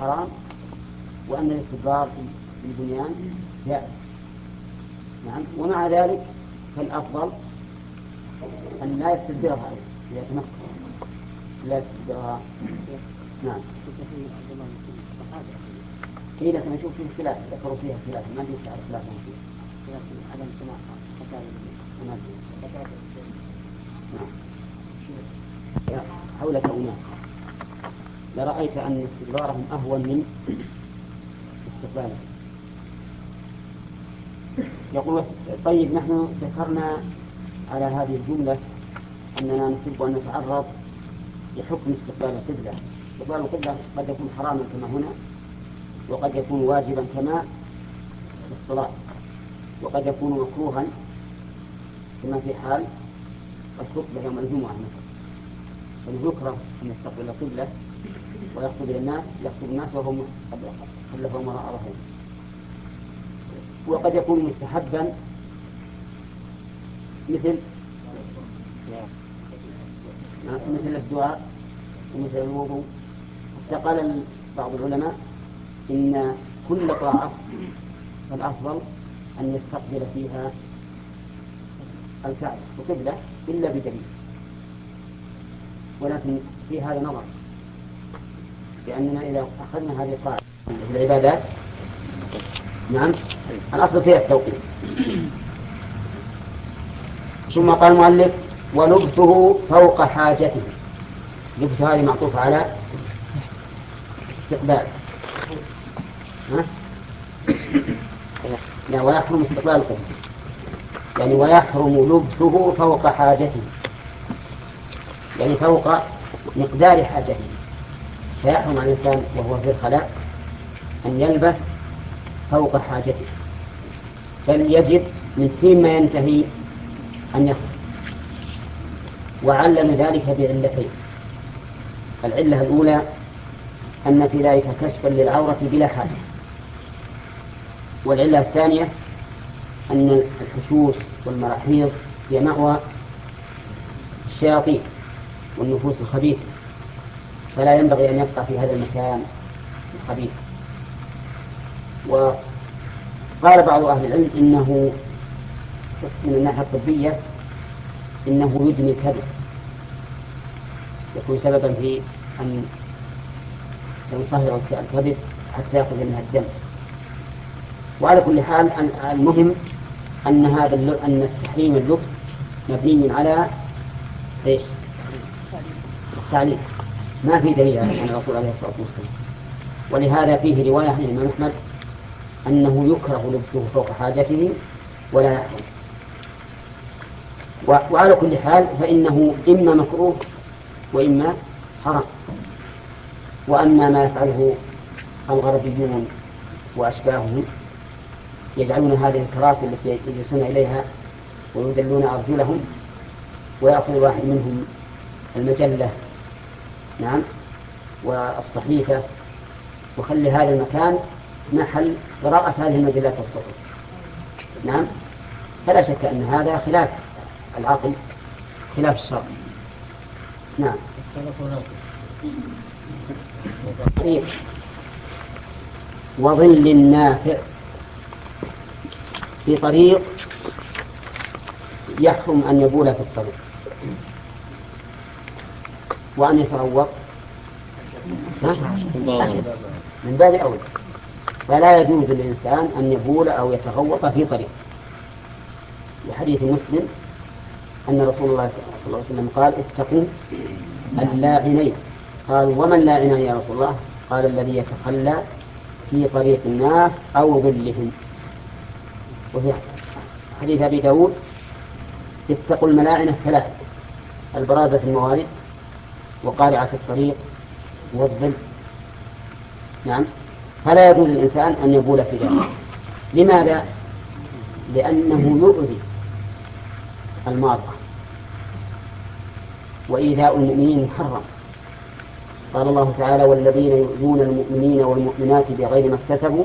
حرام وأن الاستدبار في البنيان جائز. نعم. ومع ذلك فالأفضل أن لا يستدبرها إذا تمكن. لا يستدبرها. نعم. هي لكن أشوف فيه خلاف ذكروا فيها خلاف ما أدري على خلافهم فيها. عدم سماع نعم حولك أناس لرأيت أن استدبارهم أهون من استقبالهم يقول طيب نحن ذكرنا على هذه الجملة أننا نحب أن نتعرض لحكم استقبال القبلة. استقبال القبلة قد يكون حراما كما هنا وقد يكون واجبا كما في الصلاة وقد يكون مكروها كما في حال الخطبة يوم الجمعة مثلا. فيكره أن يستقبل القبلة ويخطب الناس يخطب الناس قد خلفهم وراء ظهرهم وقد يكون مستحبا مثل مثل الدعاء ومثل الوضوء. حتى قال بعض العلماء إن كل طاعة فالأفضل أن يستقبل فيها الكعبة وقبلة إلا بدليل. ولكن في هذا نظر. لأننا إذا أخذنا هذه القاعدة في العبادات نعم الأصل فيها التوقيت. ثم قال المؤلف ولبثه فوق حاجته. لبث هذه معطوف على استقبال. ها؟ لا ويحرم استقبال القبلة يعني ويحرم لبثه فوق حاجته. يعني فوق مقدار حاجته. فيحرم على الإنسان وهو في الخلاء أن يلبث فوق حاجته بل يجب من حين ما ينتهي أن يخرج. وعلم ذلك بعلتين. العلة الأولى أن في ذلك كشفا للعورة بلا حاجة. والعلة الثانية أن الحشوش والمراحيض هي مأوى الشياطين والنفوس الخبيثة. فلا ينبغي أن يبقى في هذا المكان الخبيث. وقال بعض أهل العلم إنه من الناحية الطبية إنه يدني الكبد يكون سببا في أن ينصهر الكبد حتى يأخذ منها الدم. وعلى كل حال المهم أن هذا أن التحريم اللبس مبني على إيش؟ التعليم ما في دليل عن الرسول عليه الصلاة والسلام. ولهذا فيه رواية عن الإمام أحمد أنه يكره لبسه فوق حاجته ولا يحرم. وعلى كل حال فإنه إما مكروه وإما حرام. وأما ما يفعله الغربيون وأشباههم يجعلون هذه الكراسي التي يجلسون إليها ويذلون أرجلهم ويأخذ الواحد منهم المجلة نعم. والصحيفة وخلي هذا المكان محل قراءة هذه المجلات والصحف نعم. فلا شك أن هذا خلاف العقل خلاف الشرع. نعم. وظل نافع في طريق يحرم أن يبول في الطريق. وأن يتروق. من باب أولى فلا يجوز للإنسان أن يبول أو يتغوط في طريق. لحديث مسلم أن رسول الله صلى الله عليه وسلم قال اتقوا اللاعنين. قالوا ومن لاعنان يا رسول الله؟ قال الذي يتخلى في طريق الناس أو ظلهم. وفي حديث أبي داود. اتقوا الملاعنة ثلاث البرازة في الموارد. وقارعة الطريق والظل. نعم. فلا يجوز للإنسان أن يبول في ذلك لماذا؟ لأنه يؤذي المارة وإيذاء المؤمنين محرم. قال الله تعالى والذين يؤذون المؤمنين والمؤمنات بغير ما اكتسبوا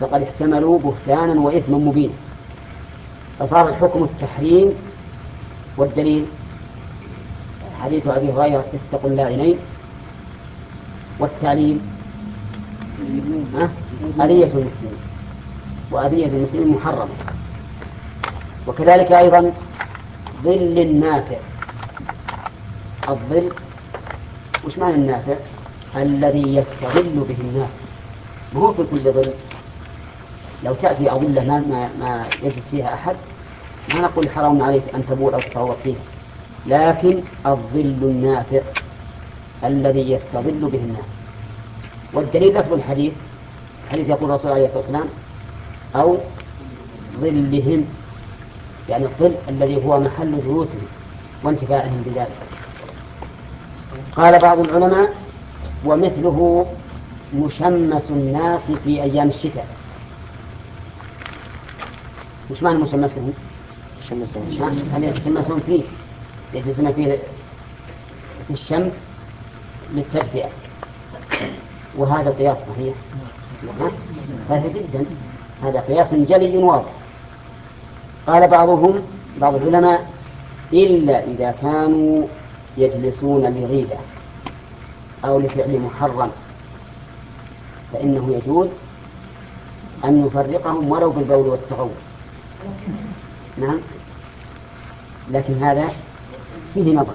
فقد احتملوا بهتانا وإثما مبينا. فصار الحكم التحريم والدليل حديث أبي هريرة اتقوا اللاعنين والتعليل. أذية المسلمين. وأذية المسلمين محرمة. وكذلك أيضا ظل النافع. الظل وش معنى النافع؟ الذي يستظل به الناس. ما هو في كل ظل؟ لو تأتي أظلة ما, ما, ما يجلس فيها أحد ما نقول حرام عليك أن تبول أو تتغوط فيها. لكن الظل النافع الذي يستظل به الناس. والدليل لفظ الحديث حديث يقول الرسول عليه الصلاة والسلام أو ظلهم يعني الظل الذي هو محل جلوسهم وانتفاعهم بذلك. قال بعض العلماء ومثله مشمس الناس في أيام الشتاء. وش معنى مشمسهم؟ يتشمسون فيه؟ يجلسون فيه في الشمس للتدفئة وهذا قياس صحيح. هذا جدا. هذا قياس جلي واضح. قال بعضهم بعض العلماء إلا إذا كانوا يجلسون لغيبة أو لفعل محرم فإنه يجوز أن يفرقهم ولو بالبول والتغوط نعم. لكن هذا فيه نظر.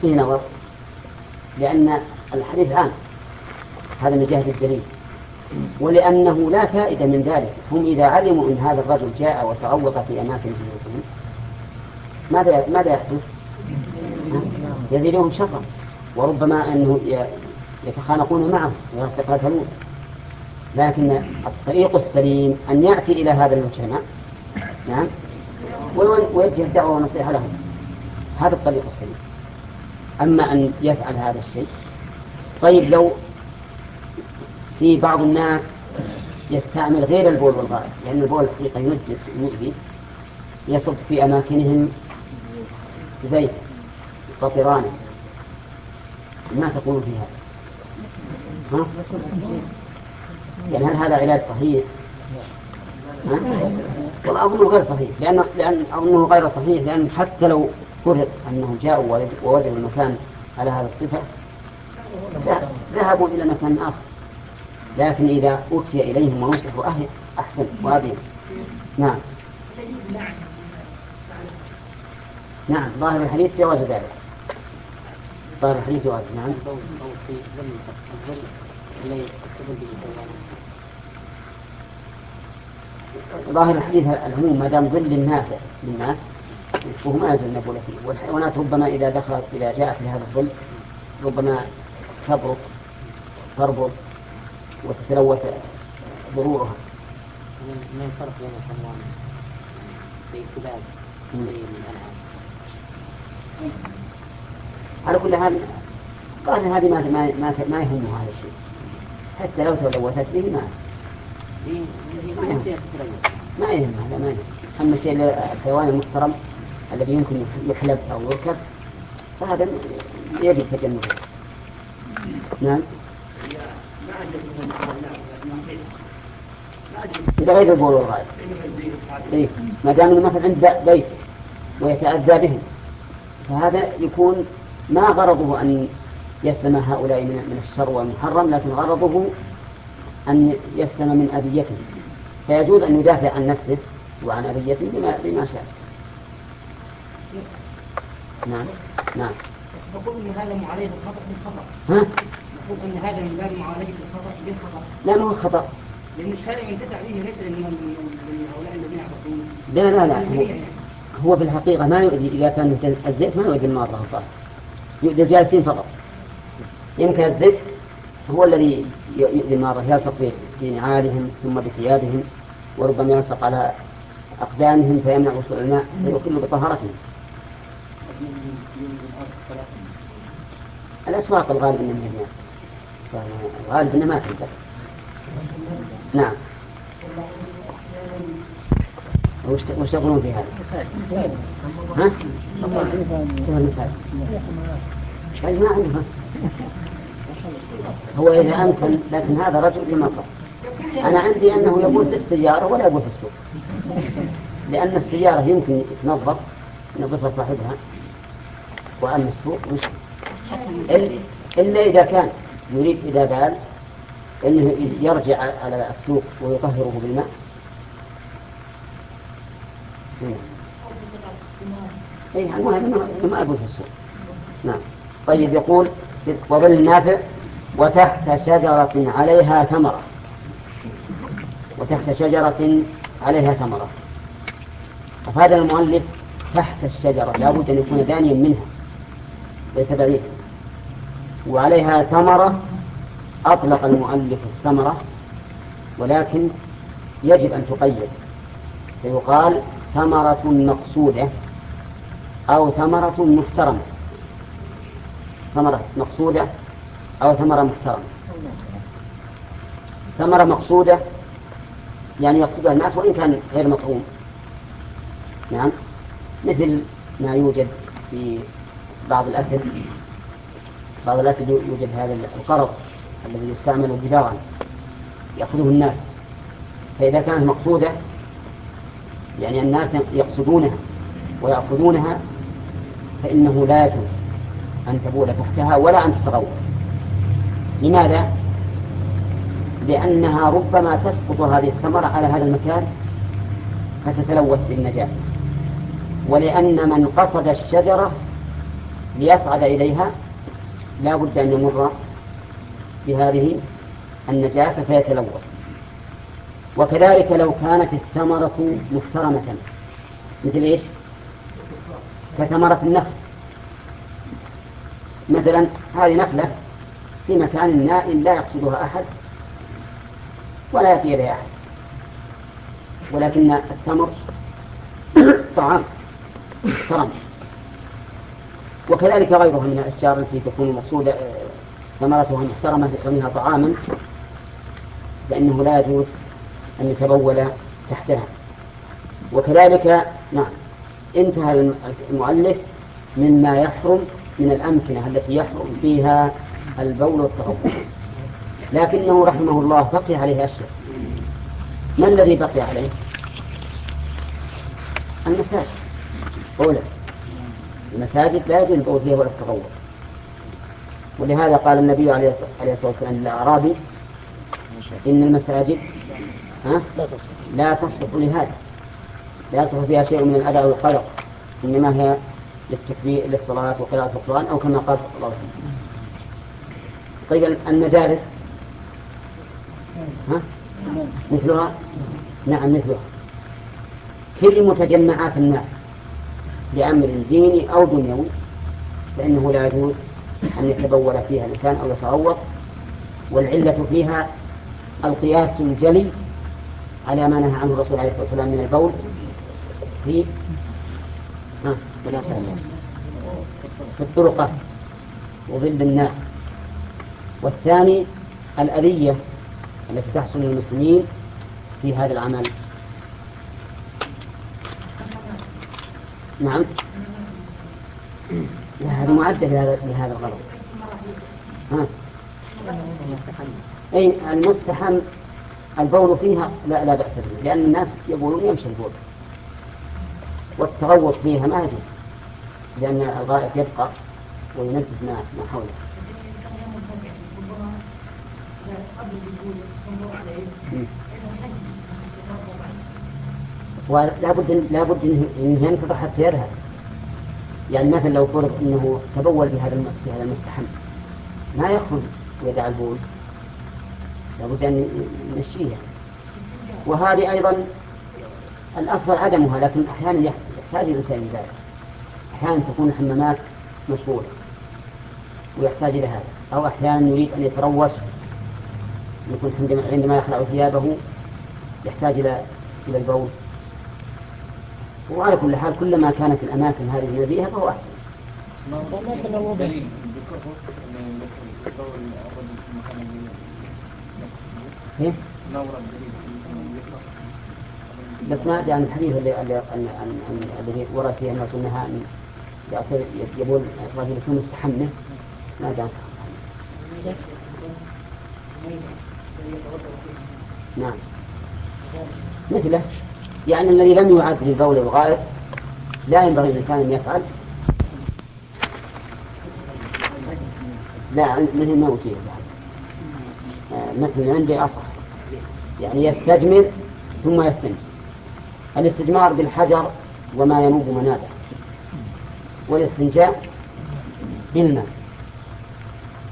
فيه نظر. لأن الحديث عام. هذا من جهة الدليل. ولأنه لا فائدة من ذلك. هم إذا علموا أن هذا الرجل جاء وتعوق في أماكن بيوتهم ماذا ماذا يحدث؟ يزيدهم شرا. وربما أنه يتخانقون معه ويتقاتلون. لكن الطريق السليم أن يأتي إلى هذا المجتمع نعم ويوجه الدعوة والنصيحة لهم. هذا الطريق السليم أما أن يفعل هذا الشيء طيب لو في بعض الناس يستعمل غير البول والغائط لأن البول الحقيقة ينجس ويؤذي يصب في أماكنهم زيت قطران ما تقول في هذا ها؟ يعني هل هذا علاج صحيح؟ ها؟ والله أظنه غير صحيح لأن لأن أظنه غير صحيح لأن حتى لو فرض أنهم جاءوا ووجدوا المكان على هذا الصفة. ذهبوا إلى مكان آخر. لكن إذا أتي إليهم ونصحوا أهل أحسن. وأبين نعم. نعم. ظاهر الحديث جواز ذلك. ظاهر الحديث جواز. نعم. ظاهر الحديث العموم ما دام ظل النافع للناس وهو ما يجوز النبول فيه والحيوانات ربما إذا دخلت إذا جاءت لهذا الظل ربما تبرك تربط وتتلوث ضرورها. ما الفرق بين الحيوان في الأنعام؟ على كل حال قال هذه ما ما ما, ما يهمه هذا الشيء. حتى لو تلوثت به ما ما يهم. هذا ما يهم. أما الشيء الحيوان المحترم الذي يمكن يحلب أو يركب فهذا يجب تجنبه نعم. إذا غير البول والغائب. إيه. ما دام إنه مثلا عند بيت ويتأذى بهم فهذا يكون ما غرضه أن يسلم هؤلاء من من الشر والمحرم لكن غرضه أن يسلم من أذيتهم فيجوز أن يدافع عن نفسه وعن أذيته بما بما شاء. نعم نعم. تقول إن هذا معالجه الخطأ بالخطا. ها؟ تقول إن هذا من باب معالجة الخطأ بالخطا. لا ما هو خطأ. لأن الشارع ينتفع به ليس من هؤلاء الذين يعرفون. لا لا لا هو, هو في الحقيقة ما يؤذي إذا كان الزيت ما يؤذي المارة الظاهر. يؤذي الجالسين فقط. يمكن الزيت هو الذي يؤذي المارة يلصق في نعالهم ثم بثيابهم وربما يلصق على أقدامهم فيمنع وصول الماء فيقل بطهارتهم. الأسواق الغالب أنها الماء الغالب ما تنتهي نعم. وش تقولون في هذا؟ ها؟ ما عنده هو إذا أمكن لكن هذا رجل بمطر أنا عندي أنه يقول بالسيارة ولا يقول في السوق. لأن السيارة يمكن تنظف ينظفها صاحبها. وأما السوق إلا إذا كان يريد إذا بال أنه يرجع على السوق ويطهره بالماء. اي المهم ما أقول في السوق. نعم. طيب يقول وظل نافع وتحت شجرة عليها ثمرة. وتحت شجرة عليها ثمرة. أفاد المؤلف تحت الشجرة لا بد أن يكون دانيا منها. ليس بعيدا وعليها ثمرة أطلق المؤلف الثمرة ولكن يجب أن تقيد. فيقال ثمرة مقصودة أو ثمرة محترمة. ثمرة مقصودة أو ثمرة محترمة. ثمرة مقصودة يعني يقصدها الناس وإن كان غير مطعوم. نعم مثل ما يوجد في بعض الأكل بعض الأكل يوجد هذا القرض الذي يستعمل جدارا يأخذه الناس. فإذا كانت مقصودة يعني الناس يقصدونها ويأخذونها فإنه لا يجوز أن تبول تحتها ولا أن تتغوط لماذا؟ لأنها ربما تسقط هذه الثمرة على هذا المكان فتتلوث بالنجاسة. ولأن من قصد الشجرة ليصعد إليها لا بد أن يمر بهذه النجاسة فيتلوث. وكذلك لو كانت الثمرة محترمة مثل إيش؟ كثمرة النخل مثلا هذه نخلة في مكان نائم لا يقصدها أحد ولا يأتي إليها أحد. ولكن التمر طعام محترم. وكذلك غيرها من الأشجار التي تكون مقصودة ثمرتها محترمة لكونها طعاما فإنه لا يجوز أن يتبول تحتها. وكذلك نعم انتهى المؤلف مما يحرم من الأمكنة التي يحرم فيها البول والتغوط لكنه رحمه الله بقي عليه أشياء. ما الذي بقي عليه؟ المساجد أولا المساجد لا يجوز البول فيها ولا التغوط ولهذا قال النبي عليه الصلاة والسلام للأعرابي إن المساجد ها؟ لا تصلح لهذا. لا يصلح فيها شيء من الأذى والقلق إنما هي للتكبير للصلاة وقراءة القرآن أو كما قال صلى الله عليه وسلم. طيب المدارس ها؟ مثلها؟ نعم مثلها. كل متجمعات الناس لأمر ديني أو دنيوي فإنه لا يجوز أن يتبول فيها الإنسان أو يتغوط والعلة فيها القياس الجلي على ما نهى عنه الرسول عليه الصلاة والسلام من البول في في الطرقات وظل الناس. والثاني الأذية التي تحصل للمسلمين في هذا العمل. نعم. لا هذا معدة لهذا الغرض ها؟ أي المستحم البول فيها لا, لا بأس به لأن الناس يقولون يمشي البول. والتغوط فيها ما يجوز لأن الغائط يبقى وينجس ما ما حوله. ولا بد لا بد انه ينتظر حتى يذهب يعني مثلا لو فرض إنه تبول بهذا بهذا المستحم ما يخرج ويدع البول. لابد أن يمشيها وهذه أيضا الأفضل عدمها لكن أحيانا يحتاج الانسان إلى ذلك. أحيانا تكون الحمامات مشغوله ويحتاج إلى هذا. أو أحيانا يريد أن يتروش يكون عندما يخلع ثيابه يحتاج إلى إلى البول. وعلى كل حال كلما كانت الأماكن هذه نزيهة فهو أحسن. كيف؟ بس ما أدري عن الحديث اللي الذي ورد فيه الناس أنها يقول الرجل يكون مستحمه ما أدري عن نعم. مثله. يعني الذي لم يعد للبول الغائط لا ينبغي الإنسان أن يفعل. لا مثل ما أوتي المثل عندي أصح. يعني يستجمر ثم يستنجي. الاستجمار بالحجر وما ينوب منابه والاستنجاء بالماء.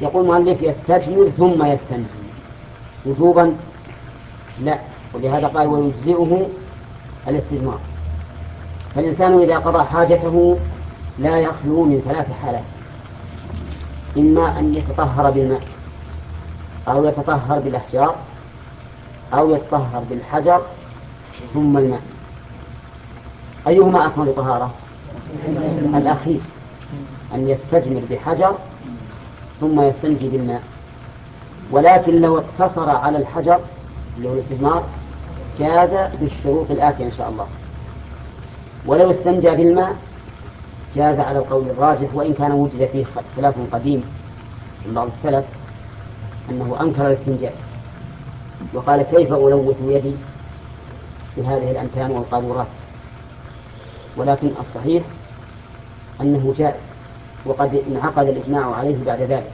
يقول المؤلف يستجمر ثم يستنجي. وجوبا لا. ولهذا قال ويجزئه الاستجمار فالإنسان إذا قضى حاجته لا يخلو من ثلاث حالات. إما أن يتطهر بالماء أو يتطهر بالأحجار أو يتطهر بالحجر ثم الماء. أيهما أكمل طهارة؟ الأخير أن يستجمر بحجر ثم يستنجي بالماء. ولكن لو اقتصر على الحجر اللي هو الاستثمار جاز بالشروط الآتية إن شاء الله. ولو استنجى بالماء جاز على القول الراجح وإن كان وجد فيه خلاف قديم من بعض السلف أنه أنكر الاستنجاء. وقال كيف ألوث يدي بهذه الأمتان والقارورات ولكن الصحيح أنه جائز وقد انعقد الإجماع عليه بعد ذلك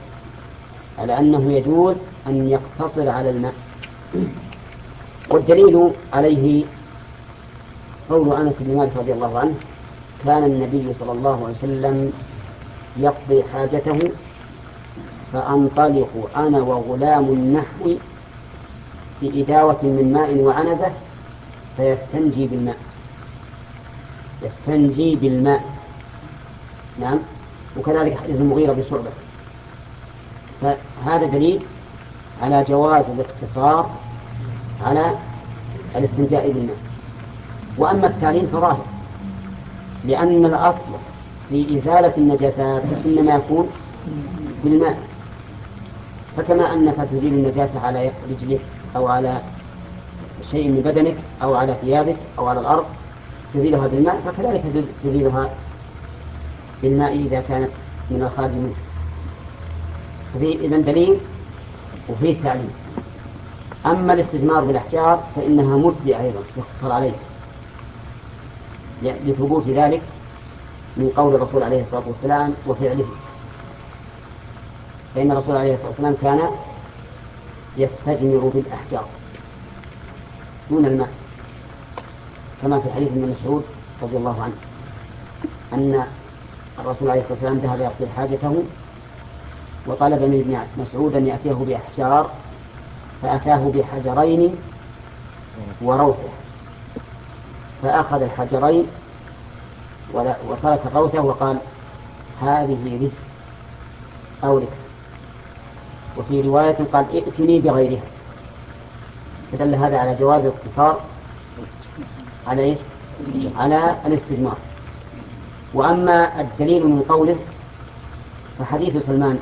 على أنه يجوز أن يقتصر على الماء. والدليل عليه قول أنس بن مالك رضي الله عنه كان النبي صلى الله عليه وسلم يقضي حاجته فأنطلق أنا وغلام النحو في إداوة من ماء وعنزة فيستنجي بالماء. يستنجي بالماء. نعم. وكذلك حديث المغيرة بشعبة فهذا دليل على جواز الاقتصار على الاستنجاء بالماء. وأما التعليل فظاهر لأن الأصل في إزالة النجاسات إنما يكون بالماء. فكما أنك تزيل النجاسة على رجلك أو على شيء من بدنك أو على ثيابك أو على الأرض تزيلها بالماء فكذلك تزيلها بالماء إذا كانت من الخارج ففي إذن دليل وفيه تعليم أما الاستثمار بالأحجار فإنها مجزية أيضا يقتصر عليه. لثبوت ذلك من قول الرسول عليه الصلاة والسلام وفعله. فإن الرسول عليه الصلاة والسلام كان يستجمر بالأحجار دون الماء. كما في حديث ابن مسعود رضي الله عنه أن الرسول عليه الصلاة والسلام ذهب يقضي حاجته وطلب من ابن مسعود أن يأتيه بأحجار فأتاه بحجرين وروثة. فأخذ الحجرين وترك الروثة وقال هذه رجس أو ركس وفي رواية قال ائتني بغيرها. فدل هذا على جواز الاقتصار على إيش؟ على الاستجمار وأما الدليل من قوله فحديث سلمان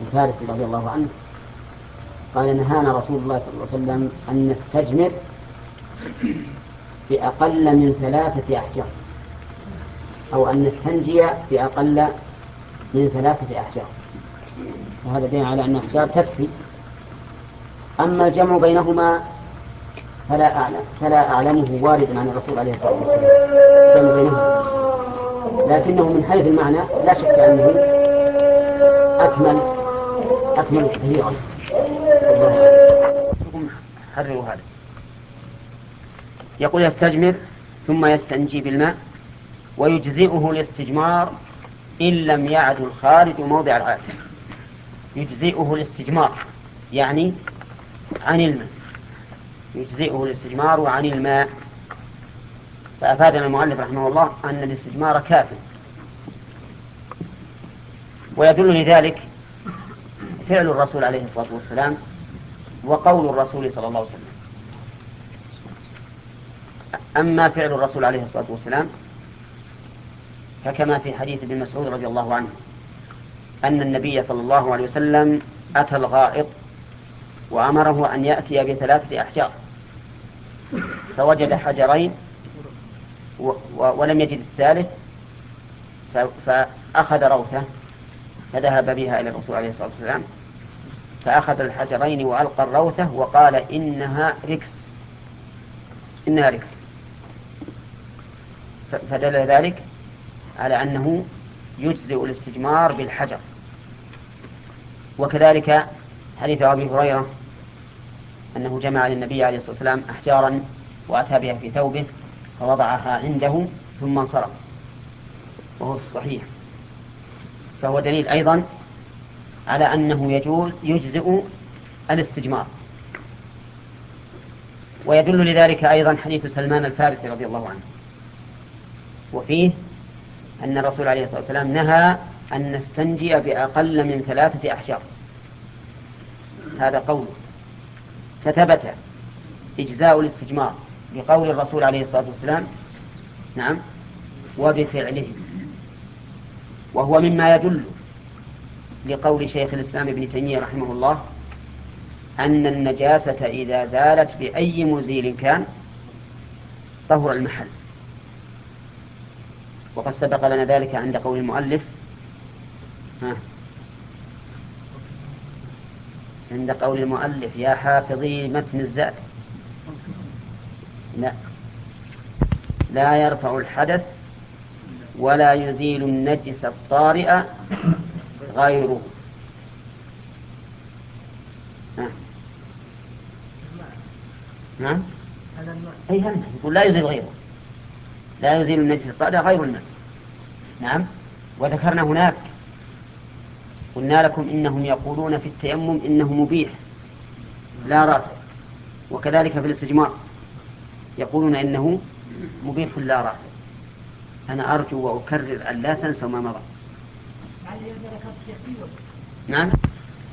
الفارسي رضي الله عنه قال نهانا رسول الله صلى الله عليه وسلم أن نستجمر بأقل من ثلاثة أحجار. أو أن نستنجي بأقل من ثلاثة أحجار. وهذا دين على أن أحجار تكفي. أما الجمع بينهما فلا أعلم فلا أعلمه واردا عن الرسول عليه الصلاة والسلام. بينهما. لكنه من حيث المعنى لا شك أنه أكمل أكمل كثيرا حرروا هذا. يقول يستجمر ثم يستنجي بالماء ويجزئه الاستجمار إن لم يعد الخارج موضع العادة يجزئه الاستجمار يعني عن الماء. يجزئه الاستجمار عن الماء. فأفادنا المؤلف رحمه الله أن الاستجمار كاف. ويدل لذلك فعل الرسول عليه الصلاة والسلام وقول الرسول صلى الله عليه وسلم. أما فعل الرسول عليه الصلاة والسلام فكما في حديث ابن مسعود رضي الله عنه أن النبي صلى الله عليه وسلم أتى الغائط وأمره أن يأتي بثلاثة أحجار. فوجد حجرين ولم يجد الثالث فأخذ روثة فذهب بها إلى الرسول عليه الصلاة والسلام. فأخذ الحجرين وألقى الروثة وقال إنها ركس إنها ركس فدل ذلك على أنه يجزئ الاستجمار بالحجر. وكذلك حديث أبي هريرة أنه جمع للنبي عليه الصلاة والسلام أحجارا وأتى بها في ثوبه فوضعها عنده ثم انصرف. وهو في الصحيح. فهو دليل أيضا على أنه يجوز يجزئ الاستجمار. ويدل لذلك أيضا حديث سلمان الفارسي رضي الله عنه. وفيه أن الرسول عليه الصلاة والسلام نهى أن نستنجي بأقل من ثلاثة أحجار. هذا قوله فثبت إجزاء الاستجمار بقول الرسول عليه الصلاة والسلام نعم وبفعله. وهو مما يدل لقول شيخ الإسلام ابن تيمية رحمه الله أن النجاسة إذا زالت بأي مزيل كان طهر المحل. وقد سبق لنا ذلك عند قول المؤلف. ها. عند قول المؤلف يا حافظي متن الزاد. لا. لا يرفع الحدث ولا يزيل النجس الطارئ غيره. نعم. أي هل يقول لا يزيل غيره. لا يزيل النجس الطارئ غير الماء. نعم. وذكرنا هناك قلنا لكم إنهم يقولون في التيمم إنه مبيح. لا رافع وكذلك في الاستجمار. يقولون إنه مبيح لا رافع أنا أرجو وأكرر أن لا تنسوا ما مضى. نعم.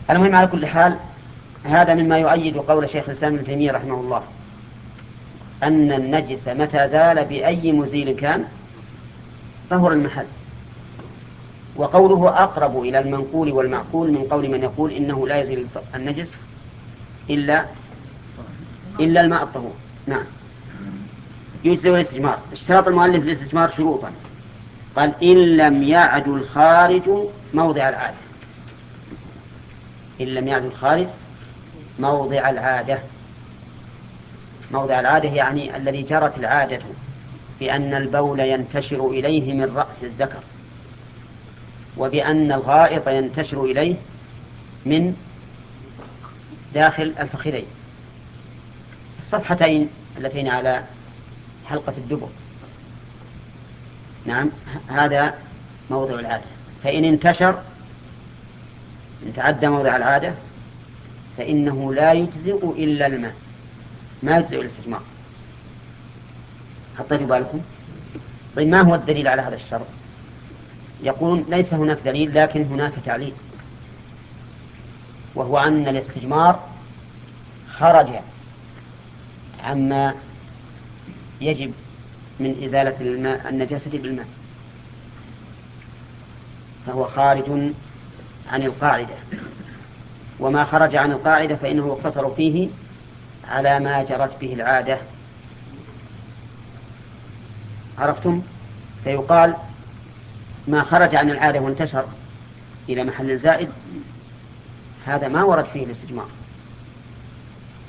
المهم على كل حال هذا مما يؤيد قول شيخ الإسلام ابن تيمية رحمه الله أن النجس متى زال بأي مزيل كان؟ طهر المحل. وقوله أقرب إلى المنقول والمعقول من قول من يقول إنه لا يزيل النجس إلا إلا الماء الطهور. نعم. يجزي الاستجمار. اشتراط المؤلف للاستجمار شروطا. قال إن لم يعد الخارج موضع العادة. إن لم يعد الخارج موضع العادة. موضع العادة يعني الذي جرت العادة بأن البول ينتشر إليه من رأس الذكر وبأن الغائط ينتشر إليه من داخل الفخذين. الصفحتين اللتين على حلقة الدبر. نعم هذا موضع العادة. فإن انتشر إن تعدى موضع العادة فإنه لا يجزئ إلا الماء. ما يجزئ الاستجمار حطيتوا بالكم؟ طيب ما هو الدليل على هذا الشرط؟ يقولون ليس هناك دليل لكن هناك تعليل. وهو أن الاستجمار خرج عما يجب من إزالة الماء النجاسة بالماء. فهو خارج عن القاعدة. وما خرج عن القاعدة فإنه يقتصر فيه على ما جرت به العادة. عرفتم؟ فيقال ما خرج عن العادة وانتشر إلى محل زائد هذا ما ورد فيه الاستجمار.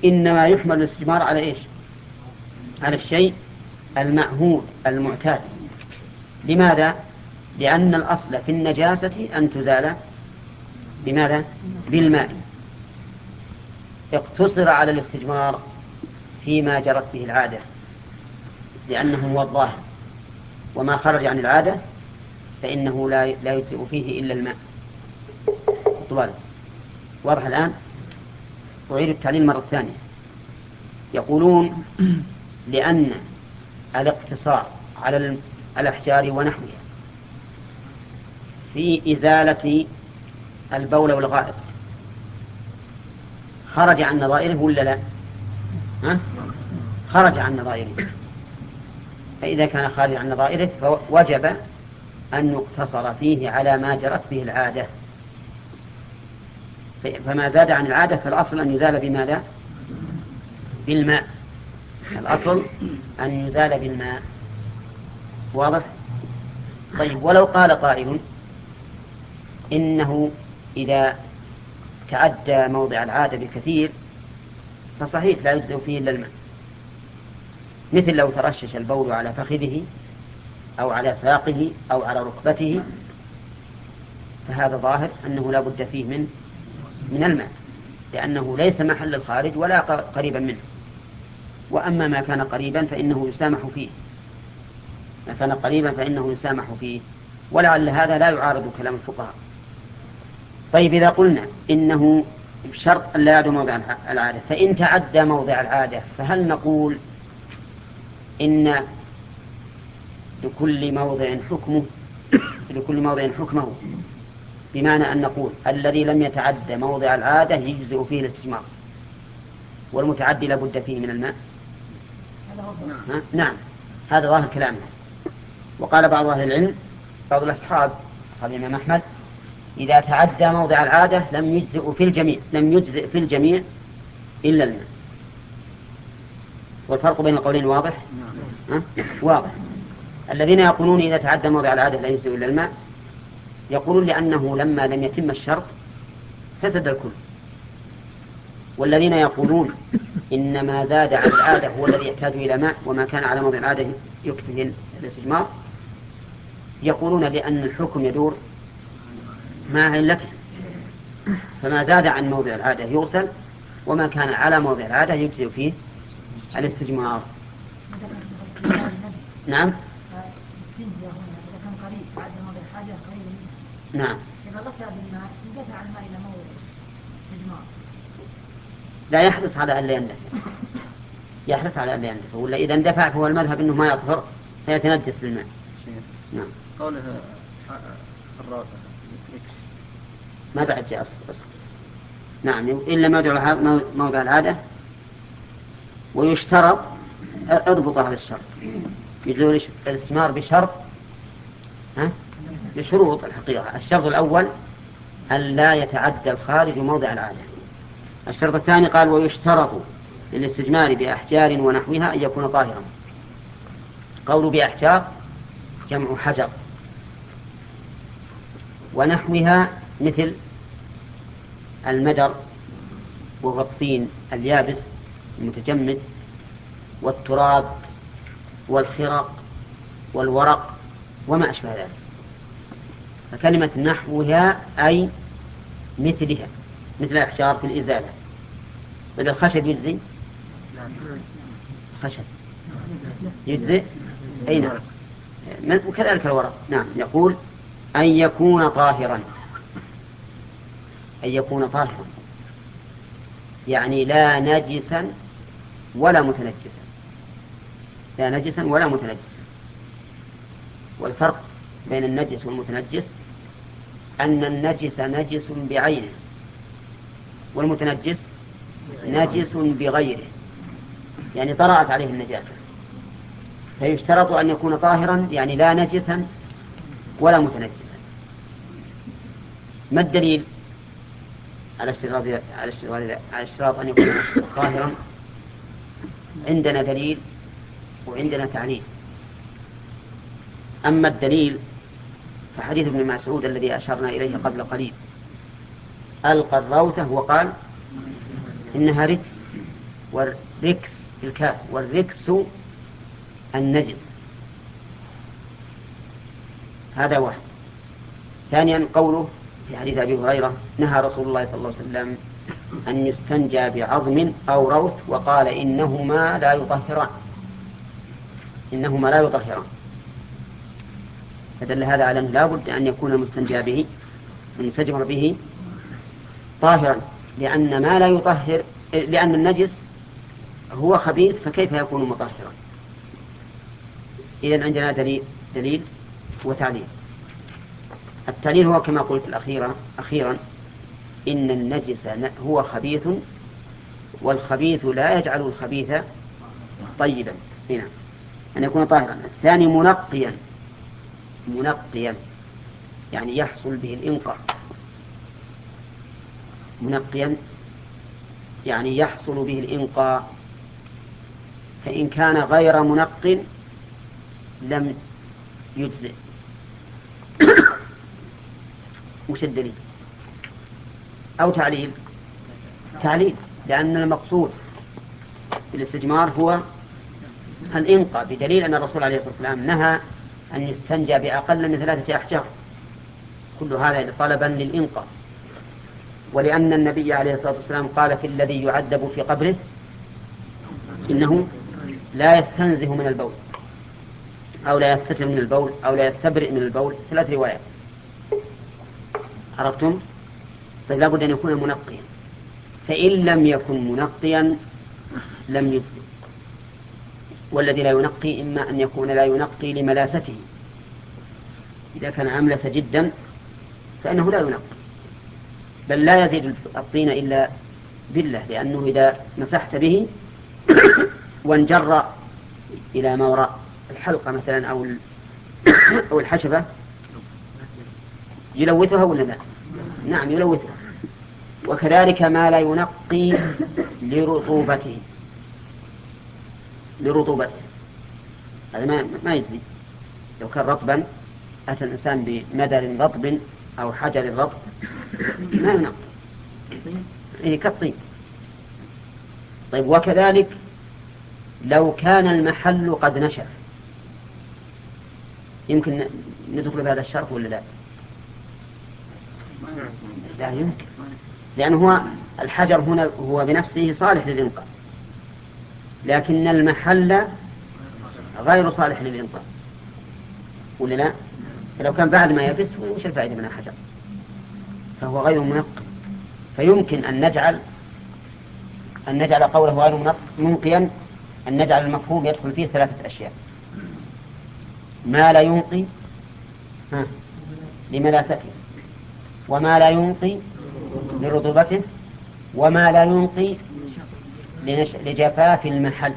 إنما يحمل الاستجمار على إيش؟ على الشيء المعهود المعتاد. لماذا؟ لأن الأصل في النجاسة أن تزال بماذا؟ بالماء. اقتصر على الاستجمار فيما جرت به العادة لأنه هو الظاهر. وما خرج عن العادة فإنه لا لا يجزئ فيه إلا الماء. طوال. واضح الآن؟ أعيد التعليل مرة ثانية. يقولون لأن الاقتصار على الأحجار ونحوها في إزالة البول والغائط خرج عن نظائره ولا لا؟ ها؟ خرج عن نظائره فإذا كان خارج عن نظائره فوجب أن يقتصر فيه على ما جرت به العادة فما زاد عن العادة فالأصل أن يزال بماذا؟ بالماء الأصل أن يزال بالماء. واضح؟ طيب ولو قال قائل إنه إذا تعدى موضع العادة بكثير فصحيح لا يجزئ فيه إلا الماء. مثل لو ترشش البول على فخذه أو على ساقه أو على ركبته فهذا ظاهر أنه لا بد فيه من من الماء لأنه ليس محل الخارج ولا قريبا منه. وأما ما كان قريبا فإنه يسامح فيه. ما كان قريبا فإنه يسامح فيه. ولعل هذا لا يعارض كلام الفقهاء. طيب إذا قلنا إنه شرط لا يعد موضع العادة فإن تعدى موضع العادة فهل نقول إن لكل موضع حكمه لكل موضع حكمه؟ بمعنى أن نقول الذي لم يتعدى موضع العادة يجزئ فيه الاستجمار والمتعدي لابد فيه من الماء. نعم. هذا ظاهر كلامنا. وقال بعض أهل العلم بعض الأصحاب أصحاب الإمام أحمد إذا تعدى موضع العادة لم يجزئ في الجميع لم يجزئ في الجميع إلا الماء. والفرق بين القولين واضح؟ ها؟ واضح. الذين يقولون إذا تعدى موضع العادة لا يجزئ إلا الماء يقولون لأنه لما لم يتم الشرط فسد الكل. والذين يقولون إن ما زاد عن العادة هو الذي يحتاج إلى ماء وما كان على موضع العادة يكفي الاستجمار يقولون لأن الحكم يدور مع علته. فما زاد عن موضع العادة يغسل وما كان على موضع العادة يجزئ فيه الاستجمار نعم. نعم. إذا بالماء الماء لا يحرص على أن لا يندفع. يحرص على أن لا يندفع. ولا إذا اندفع فهو المذهب أنه ما يطهر فيتنجس بالماء. نعم. قولها الرافع ما بعد جاء أصل أصل. نعم إلا موضع موضع العادة. ويشترط اضبط هذا الشرط. يجوز الاستثمار بشرط ها؟ بشروط الحقيقة. الشرط الأول أن لا يتعدى الخارج موضع العادة. الشرط الثاني قال ويشترط للاستجمار بأحجار ونحوها أن يكون طاهرا. قول بأحجار جمع حجر. ونحوها مثل المدر وهو الطين اليابس المتجمد والتراب والخرق والورق وما أشبه ذلك. فكلمة نحوها أي مثلها. مثل الأحجار في الإزالة. طيب الخشب يجزي؟ خشب. يجزي؟ أي نعم. وكذلك الورق. نعم. يقول أن يكون طاهرا. أن يكون طاهرا. يعني لا نجسا ولا متنجسا. لا نجسا ولا متنجسا. والفرق بين النجس والمتنجس أن النجس نجس بعينه. والمتنجس نجس بغيره. يعني طرأت عليه النجاسة. فيشترط أن يكون طاهرا يعني لا نجسا ولا متنجسا. ما الدليل على اشتراط على اشتراط على اشتراط أن يكون طاهرا؟ عندنا دليل وعندنا تعليل أما الدليل فحديث ابن مسعود الذي أشرنا إليه قبل قليل. ألقى الروثة وقال إنها ركس والركس بالكاف والركس النجس. هذا واحد. ثانيا قوله في حديث أبي هريرة نهى رسول الله صلى الله عليه وسلم أن يستنجى بعظم أو روث وقال إنهما لا يطهران. إنهما لا يطهران. فدل هذا على أنه لا بد أن يكون المستنجى به المستجمر به طاهرا لأن ما لا يطهر لأن النجس هو خبيث فكيف يكون مطهرا؟ إذا عندنا دليل دليل وتعليل. التعليل هو كما قلت الأخيرة أخيرا إن النجس هو خبيث والخبيث لا يجعل الخبيث طيبا. هنا أن يكون طاهرا. الثاني منقيا منقيا يعني يحصل به الإنقاء منقيا يعني يحصل به الإنقاء. فإن كان غير منق لم يجزئ. وش الدليل؟ أو تعليل؟ تعليل لأن المقصود بالاستجمار هو الإنقاء بدليل أن الرسول عليه الصلاة والسلام نهى أن يستنجى بأقل من ثلاثة أحجار. كل هذا طلبا للإنقاء. ولأن النبي عليه الصلاة والسلام قال في الذي يعذب في قبره إنه لا يستنزه من البول أو لا يستتر من البول أو لا يستبرئ من البول. ثلاث روايات. عرفتم؟ طيب لابد أن يكون منقيا. فإن لم يكن منقيا لم يجزي والذي لا ينقي إما أن يكون لا ينقي لملاسته. إذا كان أملس جدا فإنه لا ينقي. بل لا يزيد الطين إلا بالله لأنه إذا مسحت به وانجر إلى ما وراء الحلقة مثلا أو أو الحشفة يلوثها ولا لا؟ نعم يلوثها. وكذلك ما لا ينقي لرطوبته. لرطوبته. هذا ما ما يجزي. لو كان رطبا أتى الإنسان بمدر رطب أو حجر رطب ما ينقي إيه كالطين طيب وكذلك لو كان المحل قد نشف يمكن ندخل بهذا الشرط ولا لا؟ لا يمكن لأنه هو الحجر هنا هو بنفسه صالح للإنقاذ لكن المحل غير صالح للإنقاذ ولا لا؟ فلو كان بعد ما يبس وش الفائدة من الحجر؟ فهو غير منقي. فيمكن أن نجعل أن نجعل قوله غير منقيا أن نجعل المفهوم يدخل فيه ثلاثة أشياء. ما لا ينقي لملاسته. وما لا ينقي لرطوبته وما لا ينقي لجفاف المحل.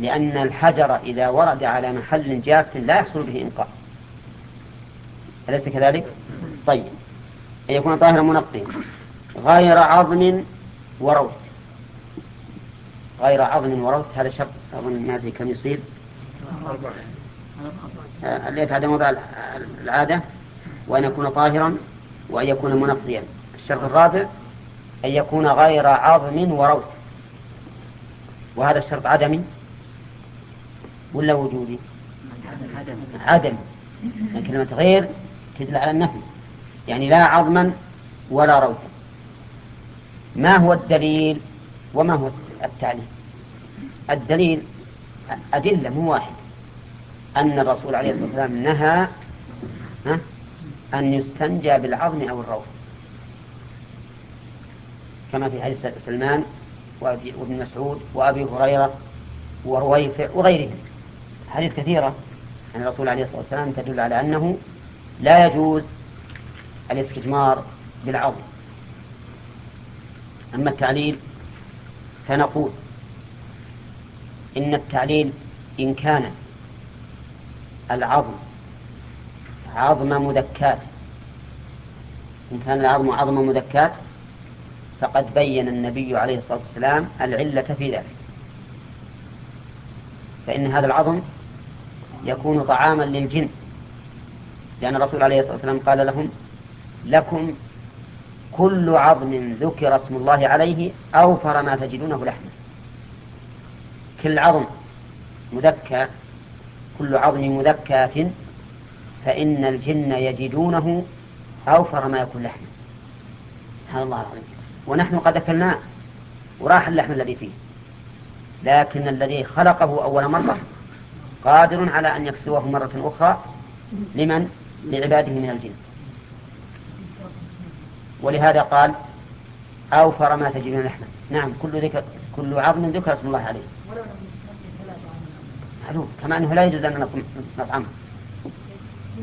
لأن الحجر إذا ورد على محل جاف لا يحصل به إنقاء. أليس كذلك؟ طيب. أن يكون طاهرا منقيا غير عظم وروث. غير عظم وروث. هذا شرط أظن ما أدري كم يصير. اللي يتعدى موضع العادة. وأن يكون طاهرا وأن يكون منقيا الشرط الرابع أن يكون غير عظم وروث. وهذا الشرط عدمي. ولا وجودي؟ عدمي. يعني كلمة غير تدل على النفي. يعني لا عظما ولا روثا. ما هو الدليل وما هو التعليل؟ الدليل أدلة مو واحد. أن الرسول عليه الصلاة والسلام نهى أن يستنجى بالعظم أو الروث. كما في حديث سلمان وابن مسعود وأبي هريرة ورويفع وغيرهم. حديث كثيرة عن الرسول عليه الصلاة والسلام تدل على أنه لا يجوز الاستجمار بالعظم أما التعليل فنقول إن التعليل إن كان العظم عظم مذكات إن كان العظم عظم مذكات فقد بين النبي عليه الصلاة والسلام العلة في ذلك. فإن هذا العظم يكون طعاما للجن لأن الرسول عليه الصلاة والسلام قال لهم لكم كل عظم ذكر اسم الله عليه أوفر ما تجدونه لحما كل عظم مذكى كل عظم مذكاة فإن الجن يجدونه أوفر ما يكون لحما سبحان الله العظيم. ونحن قد أكلناه وراح اللحم الذي فيه. لكن الذي خلقه أول مرة قادر على أن يكسوه مرة أخرى. لمن؟ لعباده من الجن. ولهذا قال أوفر ما تجدون لحما نعم كل ذكر كل عظم ذكر اسم الله عليه. معلوم كما أنه لا يجوز أن نطعمه.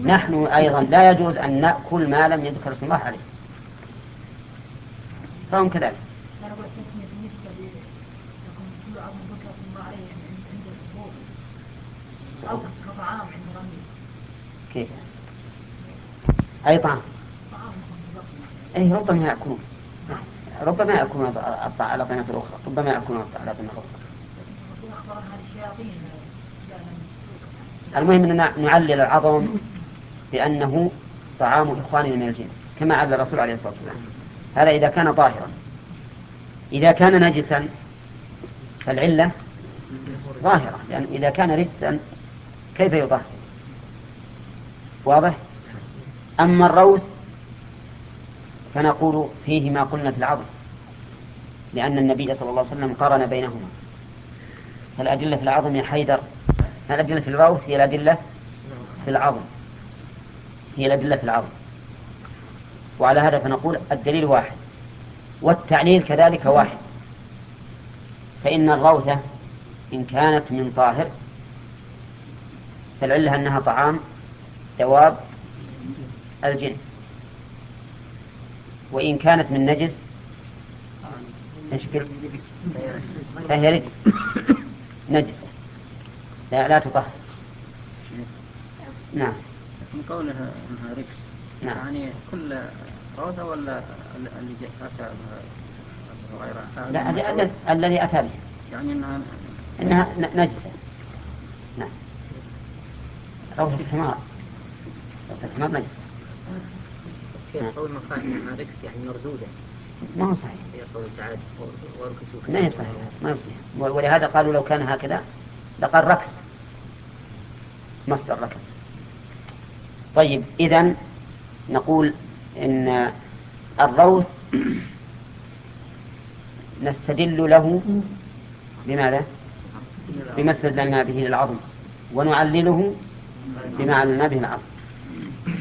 نحن أيضا لا يجوز أن نأكل ما لم يذكر اسم الله عليه. فهم كذلك. كيف؟ أي طعام؟ أي ربما يأكلون. ربما يأكلون على طعام الأخرى ربما يأكلون على طعام الأخرى المهم أننا نعلل العظم بأنه طعام إخواننا من الجن كما علل الرسول عليه الصلاة والسلام. هذا إذا كان طاهرا. إذا كان نجسا فالعلة ظاهرة لأن إذا كان رجسا كيف يطهر؟ واضح؟ أما الروث فنقول فيه ما قلنا في العظم لأن النبي صلى الله عليه وسلم قارن بينهما. فالأدلة في العظم يا حيدر الأدلة في الروث هي الأدلة في العظم هي الأدلة في العظم. وعلى هذا فنقول الدليل واحد والتعليل كذلك واحد. فإن الروثة إن كانت من طاهر فالعلة أنها طعام دواب الجن. وإن كانت من نجس. إيش قلت؟ فهي رجس. نجسة لا لا تطهر نعم. من قولها إنها رجس. نعم. يعني كل روزة ولا اللي جاء أتى غيرها؟ لا الذي- أتى به. يعني إنها إنها ن- نجسة. نعم. روثة الحمار. روثة الحمار كيف قول ركس يعني ما هو صحيح. ما هي صحيح ما هي صحيح ولهذا قالوا لو كان هكذا لقال ركس مصدر ركز. طيب إذا نقول إن الروث نستدل له بماذا؟ بما استدللنا به للعظم ونعلله بما عللنا به العظم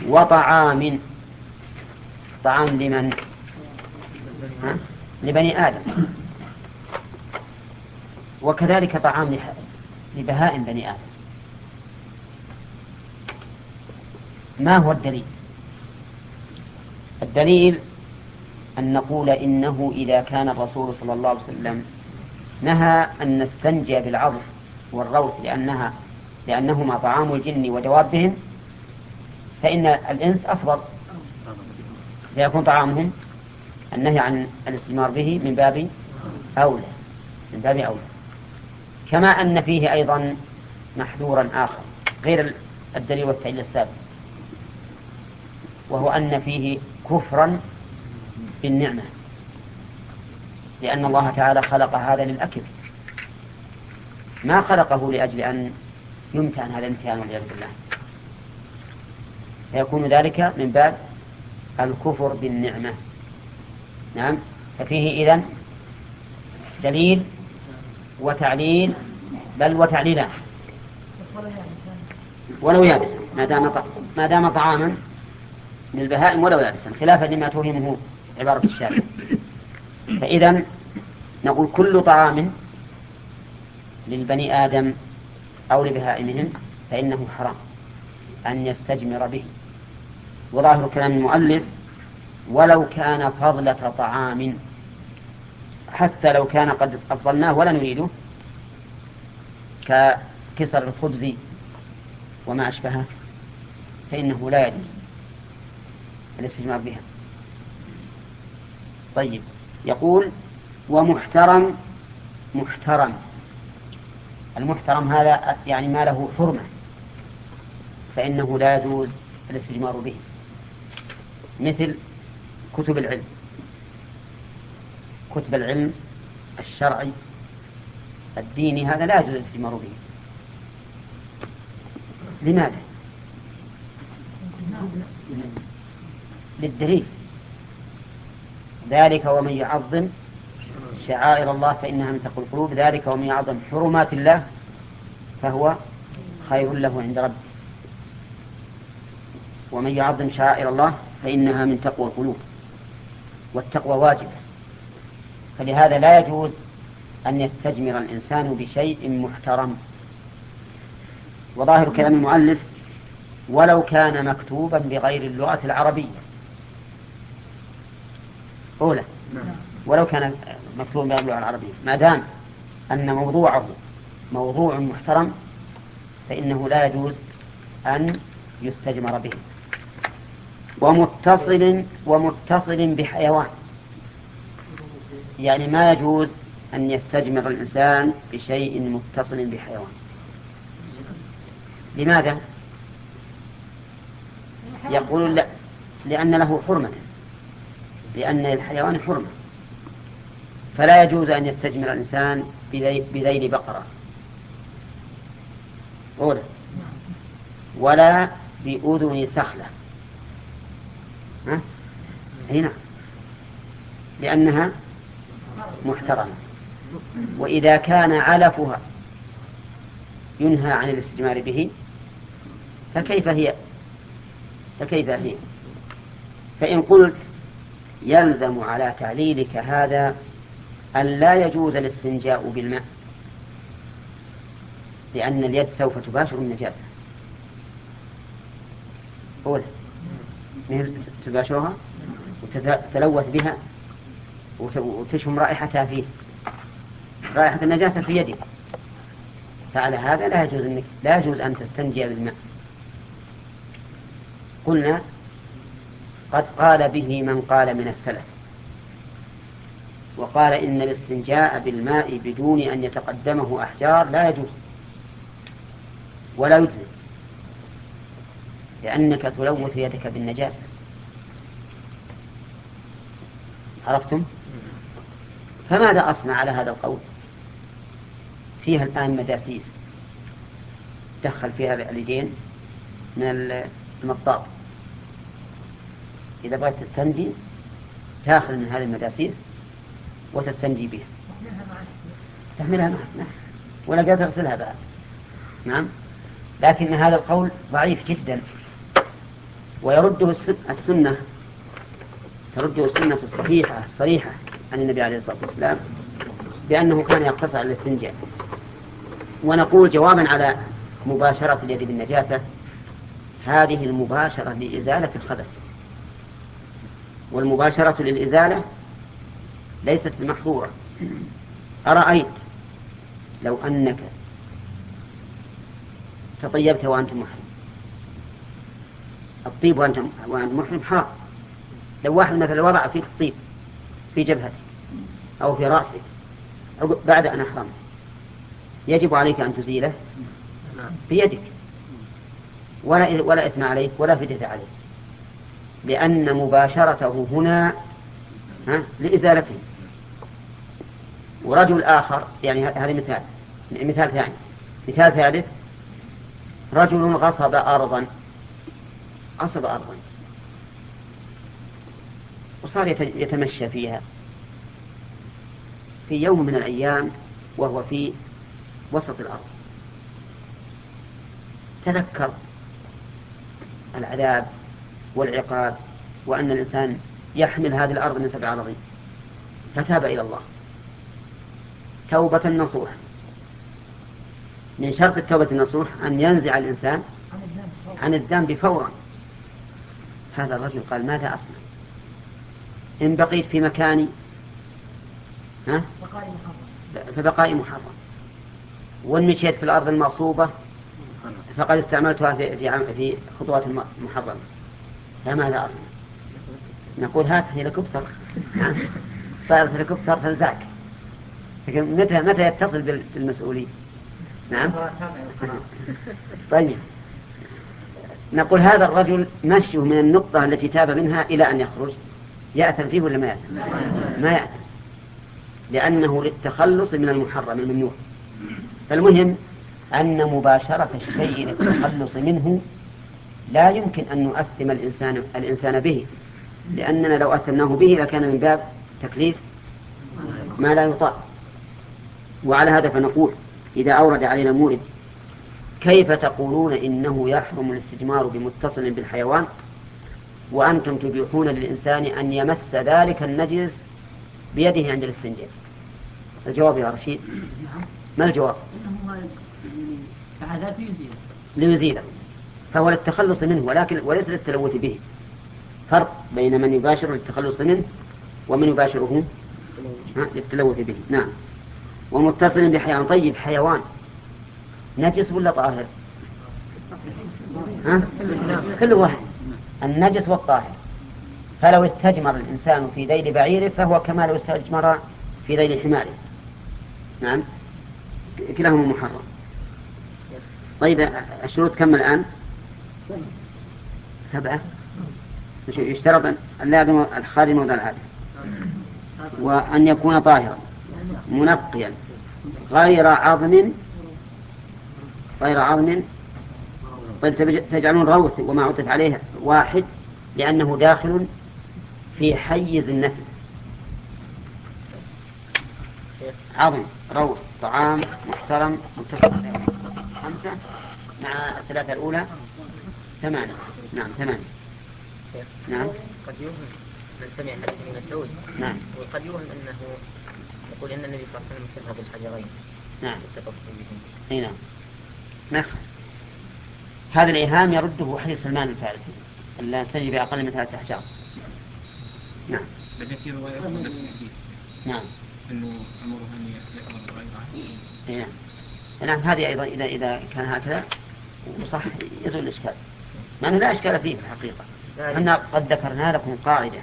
وطعام طعام لمن؟ لبني آدم. وكذلك طعام لبهائم بني آدم. ما هو الدليل؟ الدليل أن نقول إنه إذا كان الرسول صلى الله عليه وسلم نهى أن نستنجي بالعظم والروث لأنها لأنهما طعام الجن ودوابهم فإن الإنس أفضل. فيكون طعامهم النهي عن الاستثمار به من باب أولى من باب أولى. كما أن فيه أيضا محذورا آخر غير الدليل والتعليل السابق وهو أن فيه كفرا بالنعمة لأن الله تعالى خلق هذا للأكل. ما خلقه لأجل أن يمتهن هذا الامتهان والعياذ بالله. فيكون ذلك من باب الكفر بالنعمة. نعم؟ ففيه إذن دليل وتعليل بل وتعليلان ولو يابسا ما دام ما دام طعاما للبهائم ولو يابسا خلافا لما توهمه عبارة الشارع. فإذا نقول كل طعام للبني آدم أو لبهائمهم فإنه حرام أن يستجمر به. وظاهر كلام المؤلف ولو كان فضلة طعام. حتى لو كان قد أفضلناه ولا نريده ككسر الخبز وما أشبهه فإنه لا يجوز الاستجمار بها. طيب يقول ومحترم محترم. المحترم هذا يعني ما له حرمة فإنه لا يجوز الاستجمار به. مثل كتب العلم. كتب العلم الشرعي الديني هذا لا يجوز الاستجمار به. لماذا؟ للدليل. ذلك ومن يعظم شعائر الله فإنها من تقوى القلوب. ذلك ومن يعظم حرمات الله فهو خير له عند ربه. ومن يعظم شعائر الله فإنها من تقوى القلوب والتقوى واجبة. فلهذا لا يجوز أن يستجمر الإنسان بشيء محترم. وظاهر كلام المؤلف ولو كان مكتوبا بغير اللغة العربية. أولى ولو كان مكتوبا بغير اللغة العربية. ما دام أن موضوعه موضوع محترم فإنه لا يجوز أن يستجمر به. ومتصل ومتصل بحيوان. يعني ما يجوز أن يستجمر الإنسان بشيء متصل بحيوان. لماذا؟ يقول لا لأن له حرمة. لأن للحيوان حرمة. فلا يجوز أن يستجمر الإنسان بذي- بذيل بقرة. أولى ولا بأذن سخلة. ها؟ أي نعم. لأنها محترمة. وإذا كان علفها ينهى عن الاستجمار به فكيف هي؟ فكيف هي؟ فإن قلت يلزم على تعليلك هذا أن لا يجوز الاستنجاء بالماء لأن اليد سوف تباشر النجاسة. أولا. تباشرها وتتلوث بها وتشم رائحتها فيه. رائحة النجاسة في يدك. فعلى هذا لا يجوز انك لا يجوز أن تستنجي بالماء. قلنا قد قال به من قال من السلف. وقال إن الاستنجاء بالماء بدون أن يتقدمه أحجار لا يجوز. ولا يجزي. لأنك تلوث يدك بالنجاسة. عرفتم؟ فماذا أصنع على هذا القول؟ فيها الآن مداسيس دخل فيها اليدين من المطاط. إذا بغيت تستنجي تاخذ من هذه المداسيس وتستنجي بها. تحملها معك. نعم. ولا قادر تغسلها بعد. نعم. لكن هذا القول ضعيف جدا. ويرده السنة ترده السنة الصحيحة الصريحة عن النبي عليه الصلاة والسلام بأنه كان يقتصر على الاستنجاء. ونقول جوابا على مباشرة اليد بالنجاسة هذه المباشرة لإزالة الخبث والمباشرة للإزالة ليست بمحظورة أرأيت لو أنك تطيبت وأنت محرم الطيب وأنت وأنت محرم حرام لو واحد مثلا وضع فيك الطيب في جبهتك أو في رأسك بعد أن أحرمت يجب عليك أن تزيله بيدك. ولا ولا إثم عليك ولا فدية عليك. لأن مباشرته هنا ها لإزالته. ورجل آخر يعني هذا مثال مثال ثاني. مثال ثالث رجل غصب أرضا غصب أرضا. وصار يتمشى فيها. في يوم من الأيام وهو في وسط الأرض. تذكر العذاب والعقاب وأن الإنسان يحمل هذه الأرض من سبع فتاب إلى الله. توبة نصوح من شرط التوبة النصوح أن ينزع الإنسان عن الذنب فورا. هذا الرجل قال ماذا أصنع؟ إن بقيت في مكاني ها؟ فبقائي محرم. وإن مشيت في الأرض المغصوبة فقد استعملتها في في في خطوات محرمة. فماذا أصنع؟ نقول هات هليكوبتر. طائرة هليكوبتر تنزعك لكن متى متى يتصل بالمسؤولين؟ نعم. طيب. نقول هذا الرجل مشيه من النقطة التي تاب منها إلى أن يخرج. يأثم فيه ولا ما يأثم؟ ما يأثم. لأنه للتخلص من المحرم الممنوع. فالمهم أن مباشرة الشيء للتخلص منه لا يمكن أن نؤثم الإنسان الإنسان به. لأننا لو أثمناه به لكان من باب تكليف ما لا يطاق. وعلى هذا فنقول إذا أورد علينا مورد كيف تقولون إنه يحرم الاستجمار بمتصل بالحيوان؟ وأنتم تبيحون للإنسان أن يمس ذلك النجس بيده عند الاستنجاء. الجواب يا رشيد؟ ما الجواب؟ ليزيله فهو للتخلص منه ولكن وليس للتلوث به. فرق بين من يباشر للتخلص منه ومن يباشره للتلوث به. نعم. ومتصل بحيوان. طيب حيوان. نجس ولا طاهر؟ ها؟ كل واحد. النجس والطاهر. فلو استجمر الإنسان في ذيل بعيره فهو كما لو استجمر في ذيل حماره. نعم؟ كلاهما محرم. طيب الشروط كم الآن؟ سبعة. يشترط أن لا يعدم الخارج موضع العادة. وأن يكون طاهرا منقيا غير عظم غير عظم طيب تجعلون روث وما عطف عليه واحد لأنه داخل في حيز النفي عظم روح طعام محترم متصل. خمسة مع الثلاثة الأولى ثمانية. نعم ثمانية. نعم. قد يوهم من سمع حديث ابن مسعود. نعم. وقد يوهم أنه يقول إن النبي صلى الله عليه وسلم كره بالحجرين. نعم. التطفل بهم. نعم. ما يخفى. هذا الإيهام يرده حديث سلمان الفارسي. لا نستجيب بأقل من ثلاثة أحجار. نعم. لكن في رواية نعم. يأمر بغير عهد اي نعم نعم هذه أيضا إذا إذا كان هكذا وصح يزول الإشكال. مع أنه لا إشكال فيه في الحقيقة. إحنا قد ذكرنا لكم قاعدة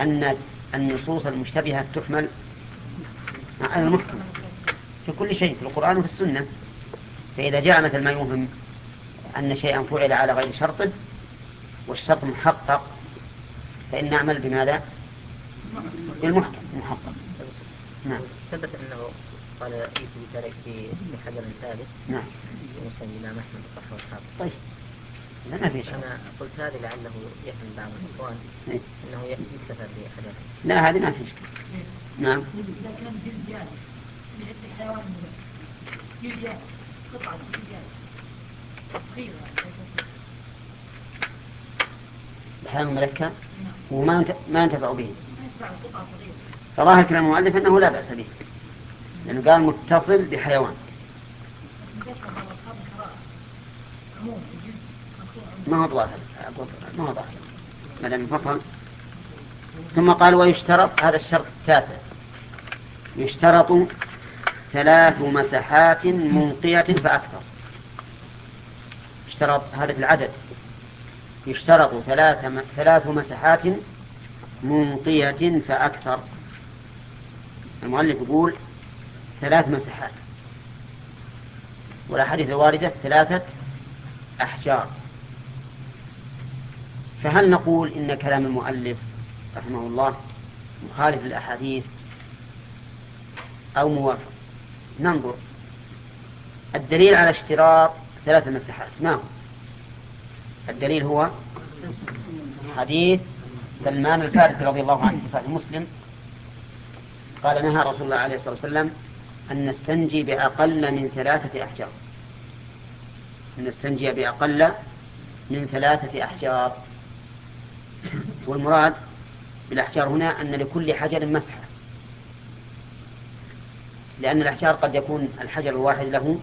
أن النصوص المشتبهة تحمل على المحكم في كل شيء في القرآن وفي السنة. فإذا جاء مثل ما يوهم أن شيئا فعل على غير شرطه والشرط محقق فإن نعمل بماذا؟ بالمحكم محقق. نعم. ثبت أنه قال ائت بترك بحجر ثابت. نعم. مسلم الامام احمد صح والحافظ طيب. لا ما في شيء. أنا قلت هذه لعله يفهم بعض الإخوان إيه. أنه يكتفى بحجر. لا هذه ما في إشكال نعم. قطعة جلديان صغيرة الحيوان المذكى وما ما ينتفع به. فظاهر كلام المؤلف أنه لا بأس به. لأنه قال متصل بحيوان. ما هو ظاهر ما هو ظاهر ما دام انفصل ثم قال ويشترط هذا الشرط التاسع. يشترط ثلاث مسحات منقية فأكثر. اشترط هذا في العدد. يشترط ثلاث ثلاث مسحات منقية فأكثر. المؤلف يقول ثلاث مسحات والأحاديث الواردة ثلاثة أحجار. فهل نقول إن كلام المؤلف رحمه الله مخالف للأحاديث أو موافق؟ ننظر. الدليل على اشتراط ثلاث مساحات. ما هو؟ الدليل هو حديث سلمان الفارسي رضي الله عنه في صحيح مسلم. قال نهى رسول الله عليه الصلاة والسلام أن نستنجي بأقل من ثلاثة أحجار. أن نستنجي بأقل من ثلاثة أحجار. والمراد بالأحجار هنا أن لكل حجر مسحة. لأن الأحجار قد يكون الحجر الواحد له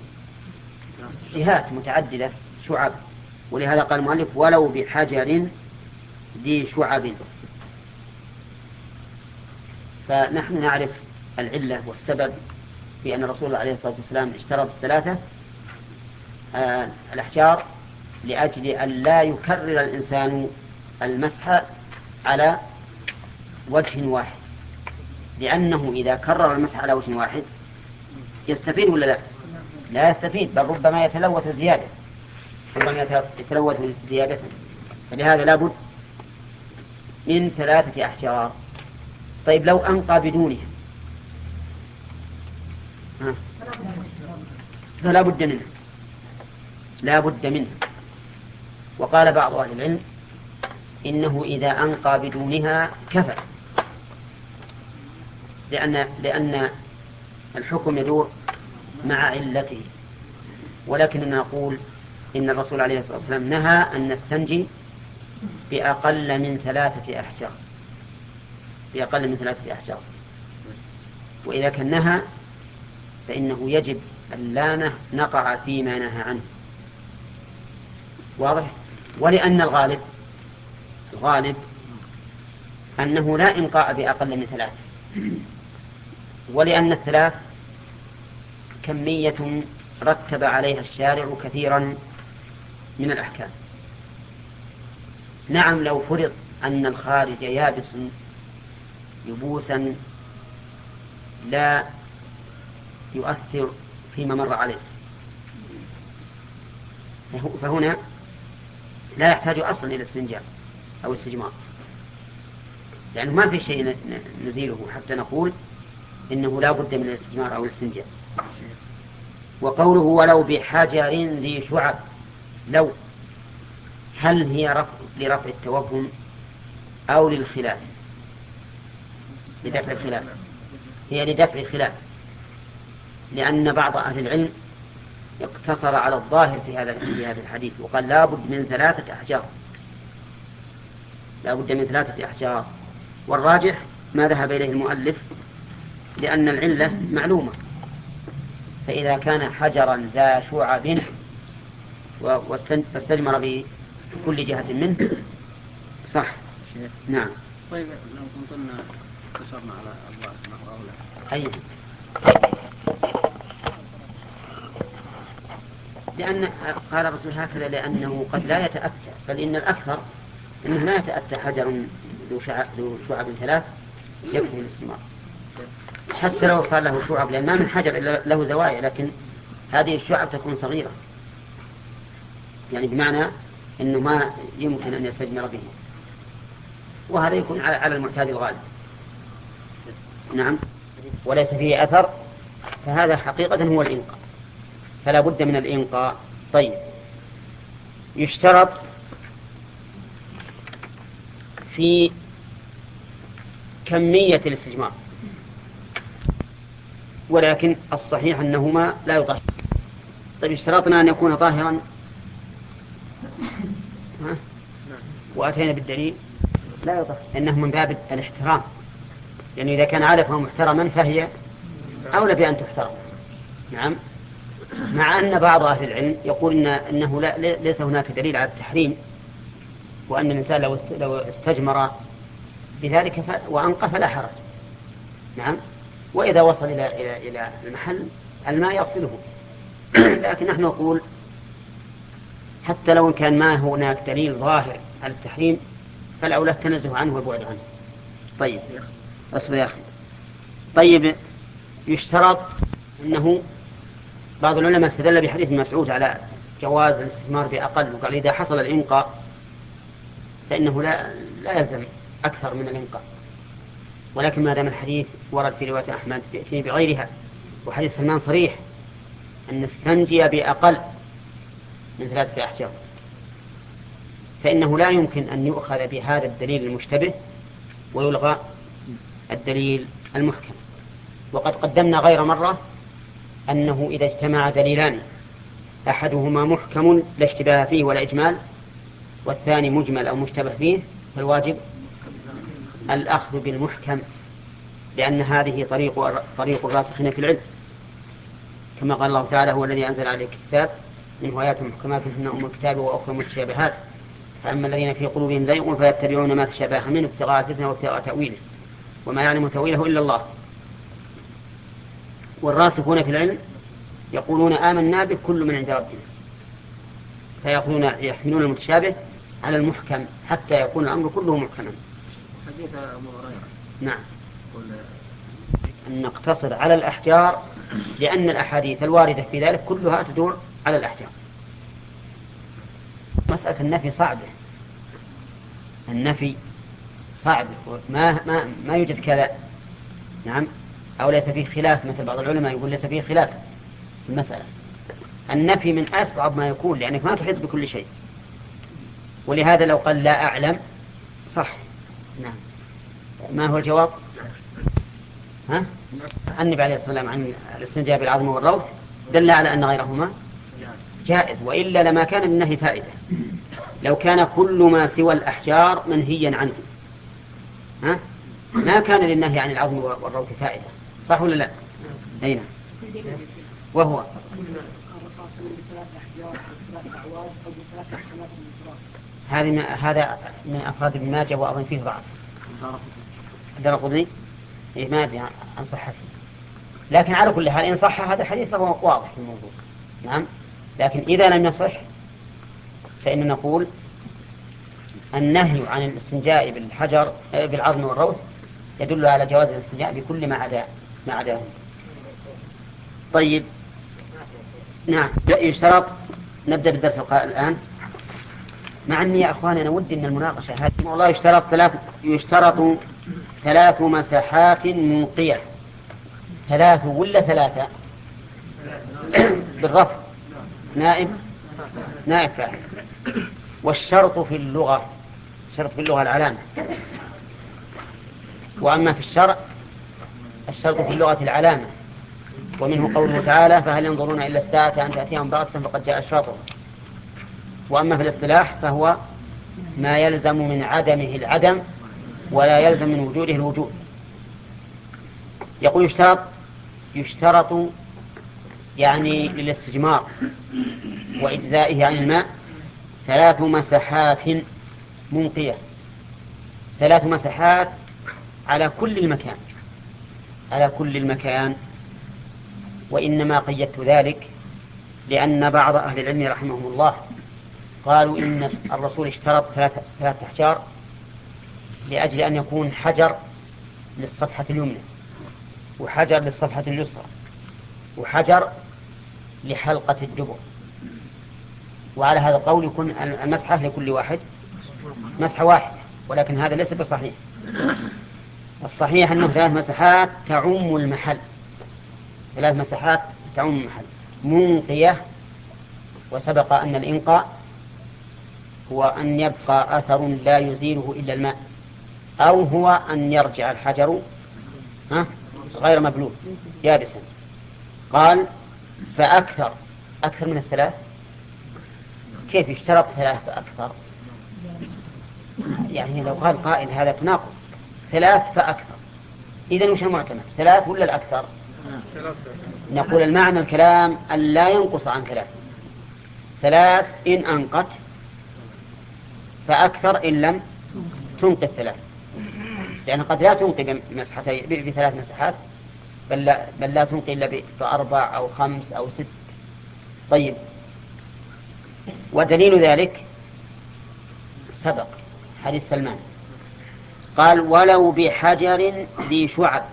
جهات متعددة شعب. ولهذا قال المؤلف ولو بحجر ذي شعب. فنحن نعرف العلة والسبب في أن الرسول عليه الصلاة والسلام اشترط ثلاثة. آه الأحجار لأجل أن لا يكرر الإنسان المسح على وجه واحد. لأنه إذا كرر المسح على وجه واحد يستفيد ولا لا؟ لا يستفيد بل ربما يتلوث زيادة. ربما يت- يتلوث زيادة. فلهذا لابد من ثلاثة أحجار. طيب لو أنقى بدونها. ها؟ فلا بد منه. لا بد منه. وقال بعض أهل العلم إنه إذا أنقى بدونها كفى. لأن لأن الحكم يدور مع علته. ولكننا نقول إن الرسول عليه الصلاة والسلام نهى أن نستنجي بأقل من ثلاثة أحجار. بأقل من ثلاثة أحجار. وإذا كان نهى فإنه يجب أن لا نقع فيما نهى عنه. واضح؟ ولأن الغالب الغالب أنه لا إنقاء بأقل من ثلاث ولأن الثلاث كمية رتب عليها الشارع كثيرا من الأحكام. نعم لو فرض أن الخارج يابس يبوسا لا يؤثر فيما مر عليه. فه- فهنا لا يحتاج أصلا إلى استنجاء أو استجمار لأنه ما في شيء نزيله. حتى نقول إنه لا بد من الاستجمار أو الاستنجاء. وقوله ولو بحجر ذي شعب لو هل هي رفع لرفع التوهم أو للخلاف؟ لدفع الخلاف. هي لدفع الخلاف. لأن بعض أهل العلم اقتصر على الظاهر في هذا في هذا الحديث وقال لابد من ثلاثة أحجار. لابد من ثلاثة أحجار. والراجح ما ذهب إليه المؤلف لأن العلة معلومة. فإذا كان حجرا ذا شعب واستجمر بكل جهة منه. صح. شيخ. نعم. طيب لو كنت قلنا اقتصرنا على الله هو أولى. أي لأن قال الرسول هكذا لأنه قد لا يتأتى بل إن الأكثر أنه لا يتأتى حجر ذو شعب, ذو شعب ثلاث يكفي الاستمرار. حتى لو صار له شعب لأن ما من حجر إلا له زوايا لكن هذه الشعب تكون صغيرة. يعني بمعنى أنه ما يمكن أن يستجمر به. وهذا يكون على المعتاد الغالب. نعم. وليس فيه أثر فهذا حقيقة هو الإنقاء فلا بد من الإنقاء طيب. يشترط في كمية الاستجمار. ولكن الصحيح أنهما لا يطهر. طيب اشترطنا أن يكون طاهرا. ها؟ وأتينا بالدليل. لا يطهر إنه من باب الاحترام. يعني إذا كان عارفا محترما فهي أولى بأن تحترم. نعم. مع أن بعض أهل العلم يقول إن أنه لا ليس هناك دليل على التحريم وأن الإنسان لو لو استجمر بذلك. وأنقى فلا حرج. نعم. وإذا وصل إلى إلى إلى المحل الماء يغسله. لكن نحن نقول حتى لو كان ما هناك دليل ظاهر على التحريم فالأولى التنزه عنه والبعد عنه. طيب. أصبر يا أخي. طيب يشترط أنه بعض العلماء استدل بحديث مسعود على جواز الاستثمار بأقل وقال إذا حصل الإنقاء فإنه لا لا يلزم أكثر من الإنقاء. ولكن ما دام الحديث ورد في رواية أحمد يأتي بغيرها وحديث سلمان صريح أن نستنجي بأقل من ثلاثة أحجار فإنه لا يمكن أن يؤخذ بهذا الدليل المشتبه ويلغى الدليل المحكم. وقد قدمنا غير مرة أنه إذا اجتمع دليلان أحدهما محكم لا اشتباه فيه ولا إجمال والثاني مجمل أو مشتبه فيه فالواجب الأخذ بالمحكم لأن هذه طريق طريق الراسخين في العلم. كما قال الله تعالى هو الذي أنزل عليك الكتاب منه آيات محكمات هن أم الكتاب وأخرى متشابهات. فأما الذين في قلوبهم زيغ فيتبعون ما تشابه منه ابتغاء الفتنة وابتغاء تأويله وما يعلم تأويله إلا الله. والراسخون في العلم يقولون آمنا به كل من عند ربنا. فيقولون يحملون المتشابه على المحكم حتى يكون الأمر كله محكما. حديث أبو هريرة. نعم. أن نقتصر على الأحجار لأن الأحاديث الواردة في ذلك كلها تدور على الأحجار. مسألة النفي صعبة. النفي صعب. ما ما ما يوجد كذا. نعم. أو ليس فيه خلاف مثل بعض العلماء يقول ليس فيه خلاف في المسألة. النفي من أصعب ما يكون لأنك ما تحيط بكل شيء. ولهذا لو قال لا أعلم صح. نعم. ما هو الجواب؟ ها؟ النبي عليه الصلاة والسلام عن الاستنجاب بالعظم والروث دل على أن غيرهما جائز وإلا لما كان للنهي فائدة. لو كان كل ما سوى الأحجار منهيا عنه. ها؟ ما كان للنهي عن العظم والروث فائدة. صح ولا لا؟ أي نعم. وهو؟ هذه ما هذا من أفراد ابن ماجه وأظن فيه ضعف. دار القضي إيه ما أدري عن صحته. لكن على كل حال إن صح هذا الحديث فهو واضح في الموضوع. نعم؟ لكن إذا لم يصح فإننا نقول النهي عن الاستنجاء بالحجر بالعظم والروث يدل على جواز الاستنجاء بكل ما عدا ما عداه. طيب. نعم. يشترط نبدأ بالدرس الآن. مع أني يا أخواني أنا ودي أن المناقشة هذه والله يشترط ثلاث يشترط ثلاث مساحات منقية ثلاث ولا ثلاثة؟ بالرفع نائب؟ نائب فاعل. والشرط في اللغة. شرط في اللغة العلامة. وأما في الشرع الشرط في اللغة العلامة. ومنه قوله تعالى فهل ينظرون إلا الساعة أن تأتيهم بغتة فقد جاء أشراطهم وأما في الاصطلاح فهو ما يلزم من عدمه العدم ولا يلزم من وجوده الوجود. يقول يشترط يشترط يعني للاستجمار وإجزائه عن الماء ثلاث مسحات منقية. ثلاث مسحات على كل المكان. على كل المكان. وإنما قيدت ذلك لأن بعض أهل العلم رحمهم الله قالوا إن الرسول اشترط ثلاثة أحجار لأجل أن يكون حجر للصفحة اليمنى وحجر للصفحة اليسرى وحجر لحلقة الدبر. وعلى هذا القول يكون المسحة لكل واحد مسحة واحدة ولكن هذا ليس بصحيح. الصحيح أنه ثلاث مسحات تعم المحل. ثلاث مسحات تعم المحل. منقية وسبق أن الإنقاء هو أن يبقى أثر لا يزيله إلا الماء أو هو أن يرجع الحجر غير مبلول يابسا. قال فأكثر أكثر من الثلاث؟ كيف يشترط ثلاث أكثر؟ يعني لو قال قائل هذا تناقض. ثلاث فأكثر. إذا وش المعتمد؟ ثلاث ولا الأكثر؟ نقول المعنى الكلام أن لا ينقص عن ثلاث. ثلاث إن أنقت فأكثر إن لم تنقي الثلاث لأن قد لا تنقي بمسحتين بثلاث مسحات بل لا, بل لا تنقي إلا بأربع أو خمس أو ست. طيب. ودليل ذلك سبق حديث سلمان. قال ولو بحجر ذي شعب.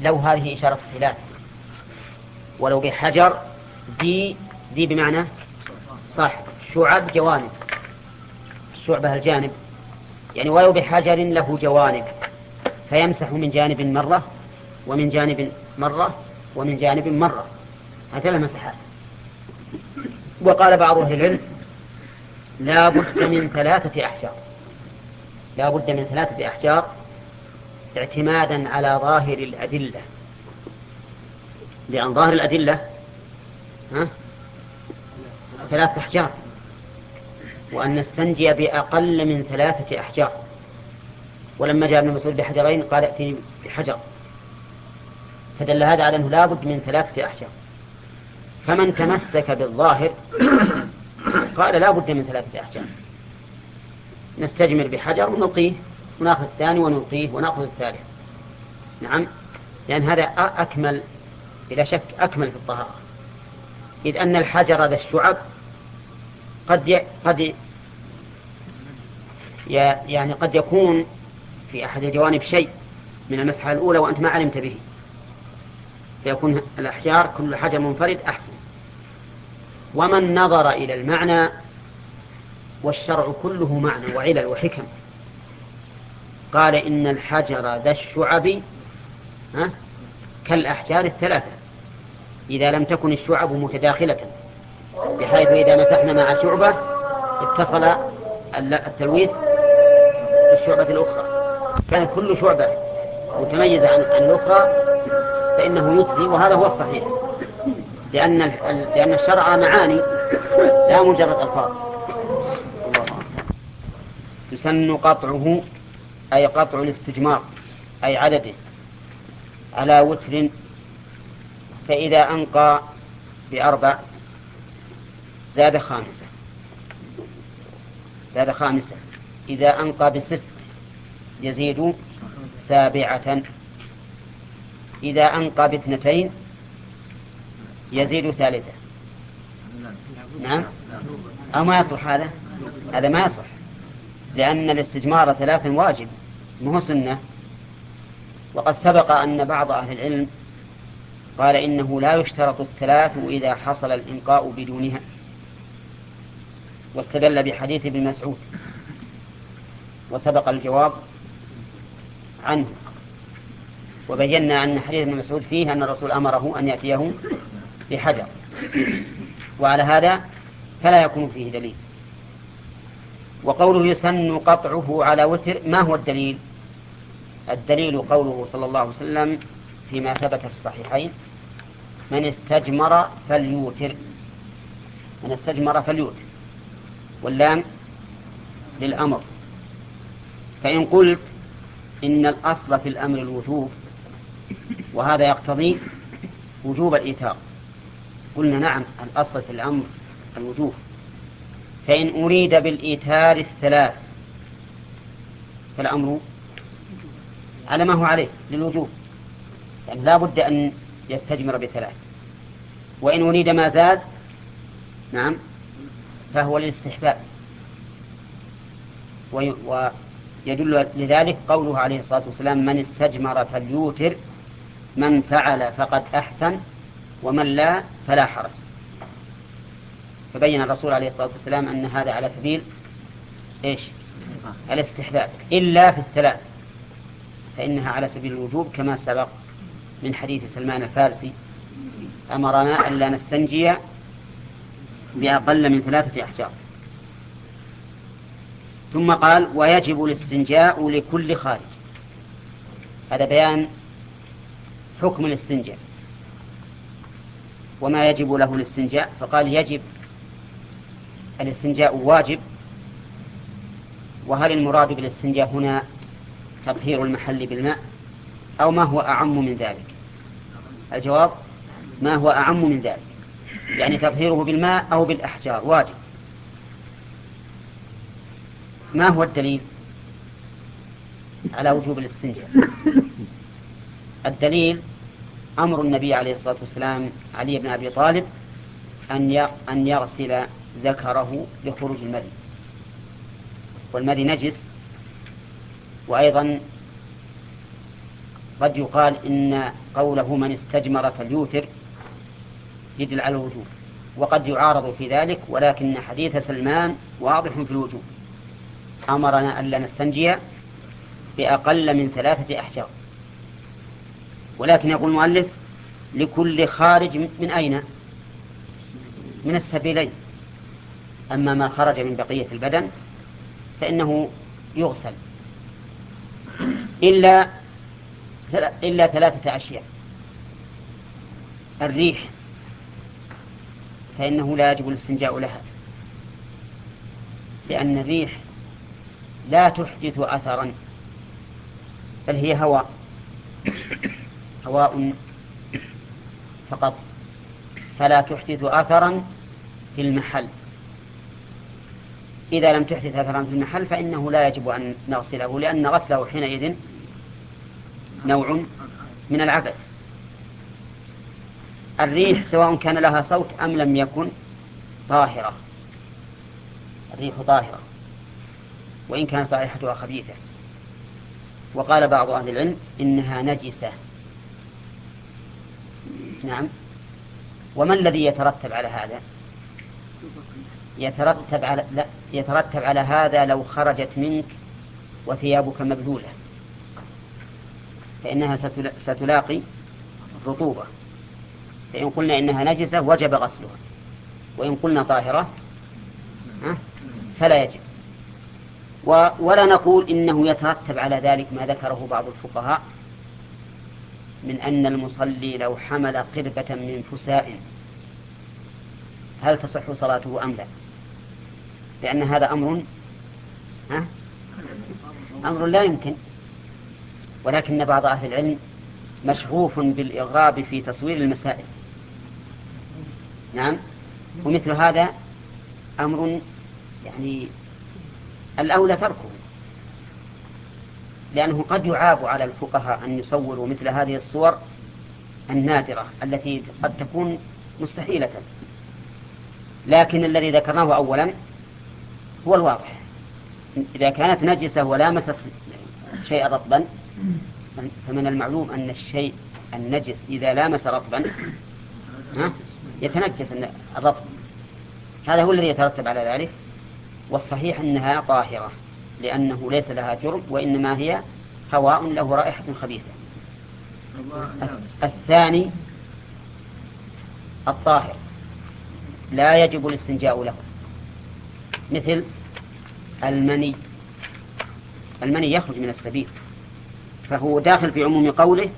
لو هذه إشارة خلاف. ولو بحجر ذي ذي بمعنى صح شعب جوانب. الشعبة الجانب يعني ولو بحجر له جوانب. فيمسح من جانب مرة ومن جانب مرة ومن جانب مرة. هذه مسحات وقال بعض أهل العلم لا بد من ثلاثة أحجار. لا بد من ثلاثة أحجار اعتمادا على ظاهر الأدلة. لأن ظاهر الأدلة ها؟ ثلاثة أحجار. وأن نستنجي بأقل من ثلاثة أحجار. ولما جاء ابن مسعود بحجرين قال ائتني بحجر. فدل هذا على أنه لا بد من ثلاثة أحجار. فمن تمسك بالظاهر قال لا بد من ثلاثة أحجار. نستجمر بحجر ونلقيه ونأخذ الثاني ونلقيه ونأخذ الثالث. نعم؟ لأن هذا أكمل بلا شك أكمل في الطهارة. إذ أن الحجر ذا الشعب قد ي... قد ي... يعني قد يكون في أحد الجوانب شيء من المسحة الأولى وأنت ما علمت به. فيكون الأحجار كل حجر منفرد أحسن. ومن نظر إلى المعنى والشرع كله معنى وعلل وحكم. قال إن الحجر ذا الشعب كالأحجار الثلاثة. إذا لم تكن الشعب متداخلة. بحيث إذا مسحنا مع شعبة اتصل التلويث بالشعبة الأخرى. كانت كل شعبة متميزة عن الأخرى فإنه يجزي وهذا هو الصحيح. لأن لأن الشرع معاني لا مجرد ألفاظ. يسن قطعه أي قطع الاستجمار أي عدده. على وتر فإذا أنقى بأربع زاد خامسة. زاد خامسة. إذا أنقى بست يزيد سابعة. إذا أنقى باثنتين يزيد ثالثة. نعم؟ أو ما يصلح هذا؟ هذا ما يصلح لأن الاستجمار ثلاثا واجب. مو سنة؟ وقد سبق أن بعض أهل العلم قال إنه لا يشترط الثلاث إذا حصل الإنقاء بدونها. واستدل بحديث ابن مسعود. وسبق الجواب عنه. وبينا أن حديث ابن مسعود فيه أن الرسول أمره أن يأتيه بحجر. وعلى هذا فلا يكون فيه دليل. وقوله يسن قطعه على وتر ما هو الدليل؟ الدليل قوله صلى الله عليه وسلم فيما ثبت في الصحيحين من استجمر فليوتر. من استجمر فليوتر. واللام للأمر. فإن قلت إن الأصل في الأمر الوجوب وهذا يقتضي وجوب الإيتار قلنا نعم الأصل في الأمر الوجوب. فإن أريد بالإيتار الثلاث فالأمر على ما هو عليه للوجوب. يعني لا بد أن يستجمر بثلاث. وإن أريد ما زاد نعم فهو للاستحباب. ويدل لذلك قوله عليه الصلاة والسلام من استجمر فليوتر من فعل فقد أحسن ومن لا فلا حرج. فبين الرسول عليه الصلاة والسلام أن هذا على سبيل إيش؟ الاستحباب. إلا في الثلاث فإنها على سبيل الوجوب كما سبق من حديث سلمان الفارسي أمرنا ألا نستنجي بأقل من ثلاثة أحجار. ثم قال ويجب الاستنجاء لكل خارج. هذا بيان حكم الاستنجاء. وما يجب له الاستنجاء؟ فقال يجب. الاستنجاء واجب. وهل المراد بالاستنجاء هنا تطهير المحل بالماء؟ أو ما هو أعم من ذلك؟ الجواب ما هو أعم من ذلك. يعني تطهيره بالماء أو بالأحجار. واجب. ما هو الدليل على وجوب الاستنجاء؟ الدليل أمر النبي عليه الصلاة والسلام علي بن أبي طالب أن أن يغسل ذكره لخروج المذي والمذي نجس. وأيضا قد يقال إن قوله من استجمر فليوتر. يدل على الوجوب وقد يعارض في ذلك ولكن حديث سلمان واضح في الوجوب. أمرنا ألا نستنجي بأقل من ثلاثة أحجار. ولكن يقول المؤلف لكل خارج من أين؟ من السبيلين. أما ما خرج من بقية البدن فإنه يغسل. إلا إلا ثلاثة أشياء. الريح فإنه لا يجب الاستنجاء لها. لأن الريح لا تحدث أثرا بل هي هواء هواء فقط فلا تحدث أثرا في المحل. إذا لم تحدث أثرا في المحل فإنه لا يجب أن نغسله لأن غسله حينئذ نوع من العبث. الريح سواء كان لها صوت أم لم يكن طاهرة. الريح طاهرة وإن كانت رائحتها خبيثة. وقال بعض أهل العلم إنها نجسة. نعم. وما الذي يترتب على هذا؟ يترتب على لا يترتب على هذا لو خرجت منك وثيابك مبلولة فإنها ستلاقي رطوبة. فإن قلنا إنها نجسة وجب غسلها. وإن قلنا طاهرة فلا يجب. ولا نقول إنه يترتب على ذلك ما ذكره بعض الفقهاء من أن المصلي لو حمل قربة من فساء هل تصح صلاته أم لا؟ لأن هذا أمر ها؟ أمر لا يمكن. ولكن بعض أهل العلم مشغوف بالإغراب في تصوير المسائل. نعم. ومثل هذا أمر يعني الأولى تركه. لأنه قد يعاب على الفقهاء أن يصوروا مثل هذه الصور النادرة التي قد تكون مستحيلة. لكن الذي ذكرناه أولا هو الواضح. إذا كانت نجسة ولامست شيئا رطبا فمن المعلوم أن الشيء النجس إذا لامس رطبا يتنجس الرطب هذا هو الذي يترتب على ذلك. والصحيح أنها طاهرة لأنه ليس لها جرم وإنما هي هواء له رائحة خبيثة. الثاني الطاهر. لا يجب الاستنجاء له. مثل المني. المني يخرج من السبيل فهو داخل في عموم قوله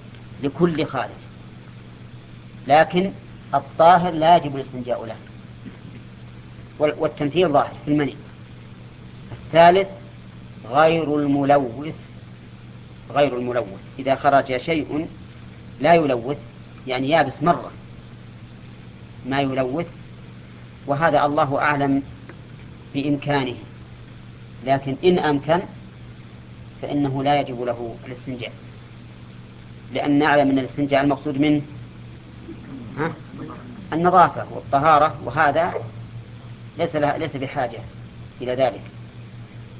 لكل خارج لكن الطاهر لا يجب الاستنجاء له. وال- والتمثيل ظاهر في المني. الثالث غير الملوث. غير الملوث. إذا خرج شيء لا يلوث يعني يابس مرة. ما يلوث وهذا الله أعلم بإمكانه. لكن إن أمكن فإنه لا يجب له الاستنجاء. لأن نعلم أن الاستنجاء المقصود منه. ها؟ النظافة والطهارة وهذا ليس ليس بحاجة إلى ذلك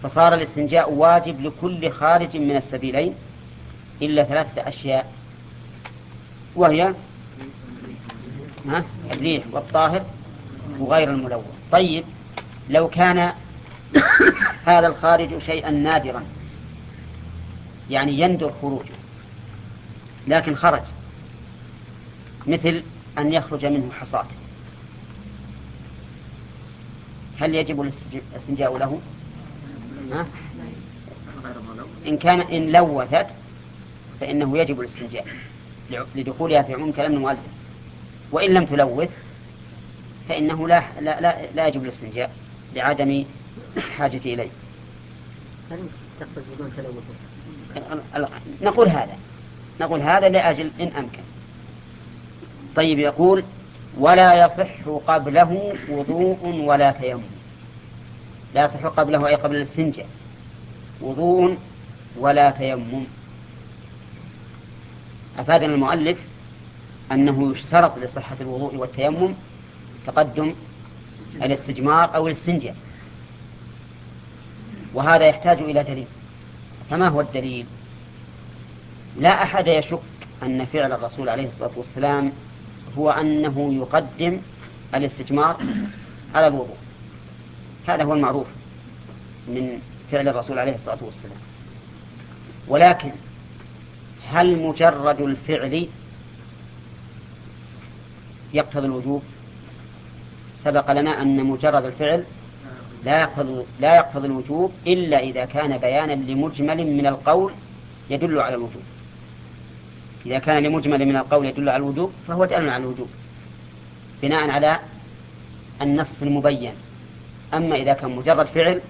فصار الاستنجاء واجب لكل خارج من السبيلين إلا ثلاثة أشياء وهي؟ الريح والطاهر وغير الملوث طيب لو كان هذا الخارج شيئا نادرا يعني يندر خروجه لكن خرج مثل أن يخرج منه حصاة هل يجب الاستنجاء له؟ ها؟ إن كان إن لوثت فإنه يجب الاستنجاء. لدخولها في عموم كلام المؤلف. وإن لم تلوث فإنه لا لا لا, لا يجب الاستنجاء لعدم حاجة إليه. هل تقصد نقول هذا. نقول هذا لأجل إن أمكن. طيب يقول ولا يصح قبله وضوء ولا تيمم. لا يصح قبله أي قبل الاستنجاء. وضوء ولا تيمم. أفادنا المؤلف أنه يشترط لصحة الوضوء والتيمم تقدم الاستجمار أو الاستنجاء. وهذا يحتاج إلى دليل. فما هو الدليل؟ لا أحد يشك أن فعل الرسول عليه الصلاة والسلام هو أنه يقدم الاستجمار على الوضوء. هذا هو المعروف من فعل الرسول عليه الصلاة والسلام. ولكن هل مجرد الفعل يقتضي الوجوب؟ سبق لنا أن مجرد الفعل لا يقتضي لا يقتضي الوجوب إلا إذا كان بيانا لمجمل من القول يدل على الوجوب. إذا كان لمجمل من القول يدل على الوجوب فهو دال على الوجوب. بناء على النص المبين. أما إذا كان مجرد فعل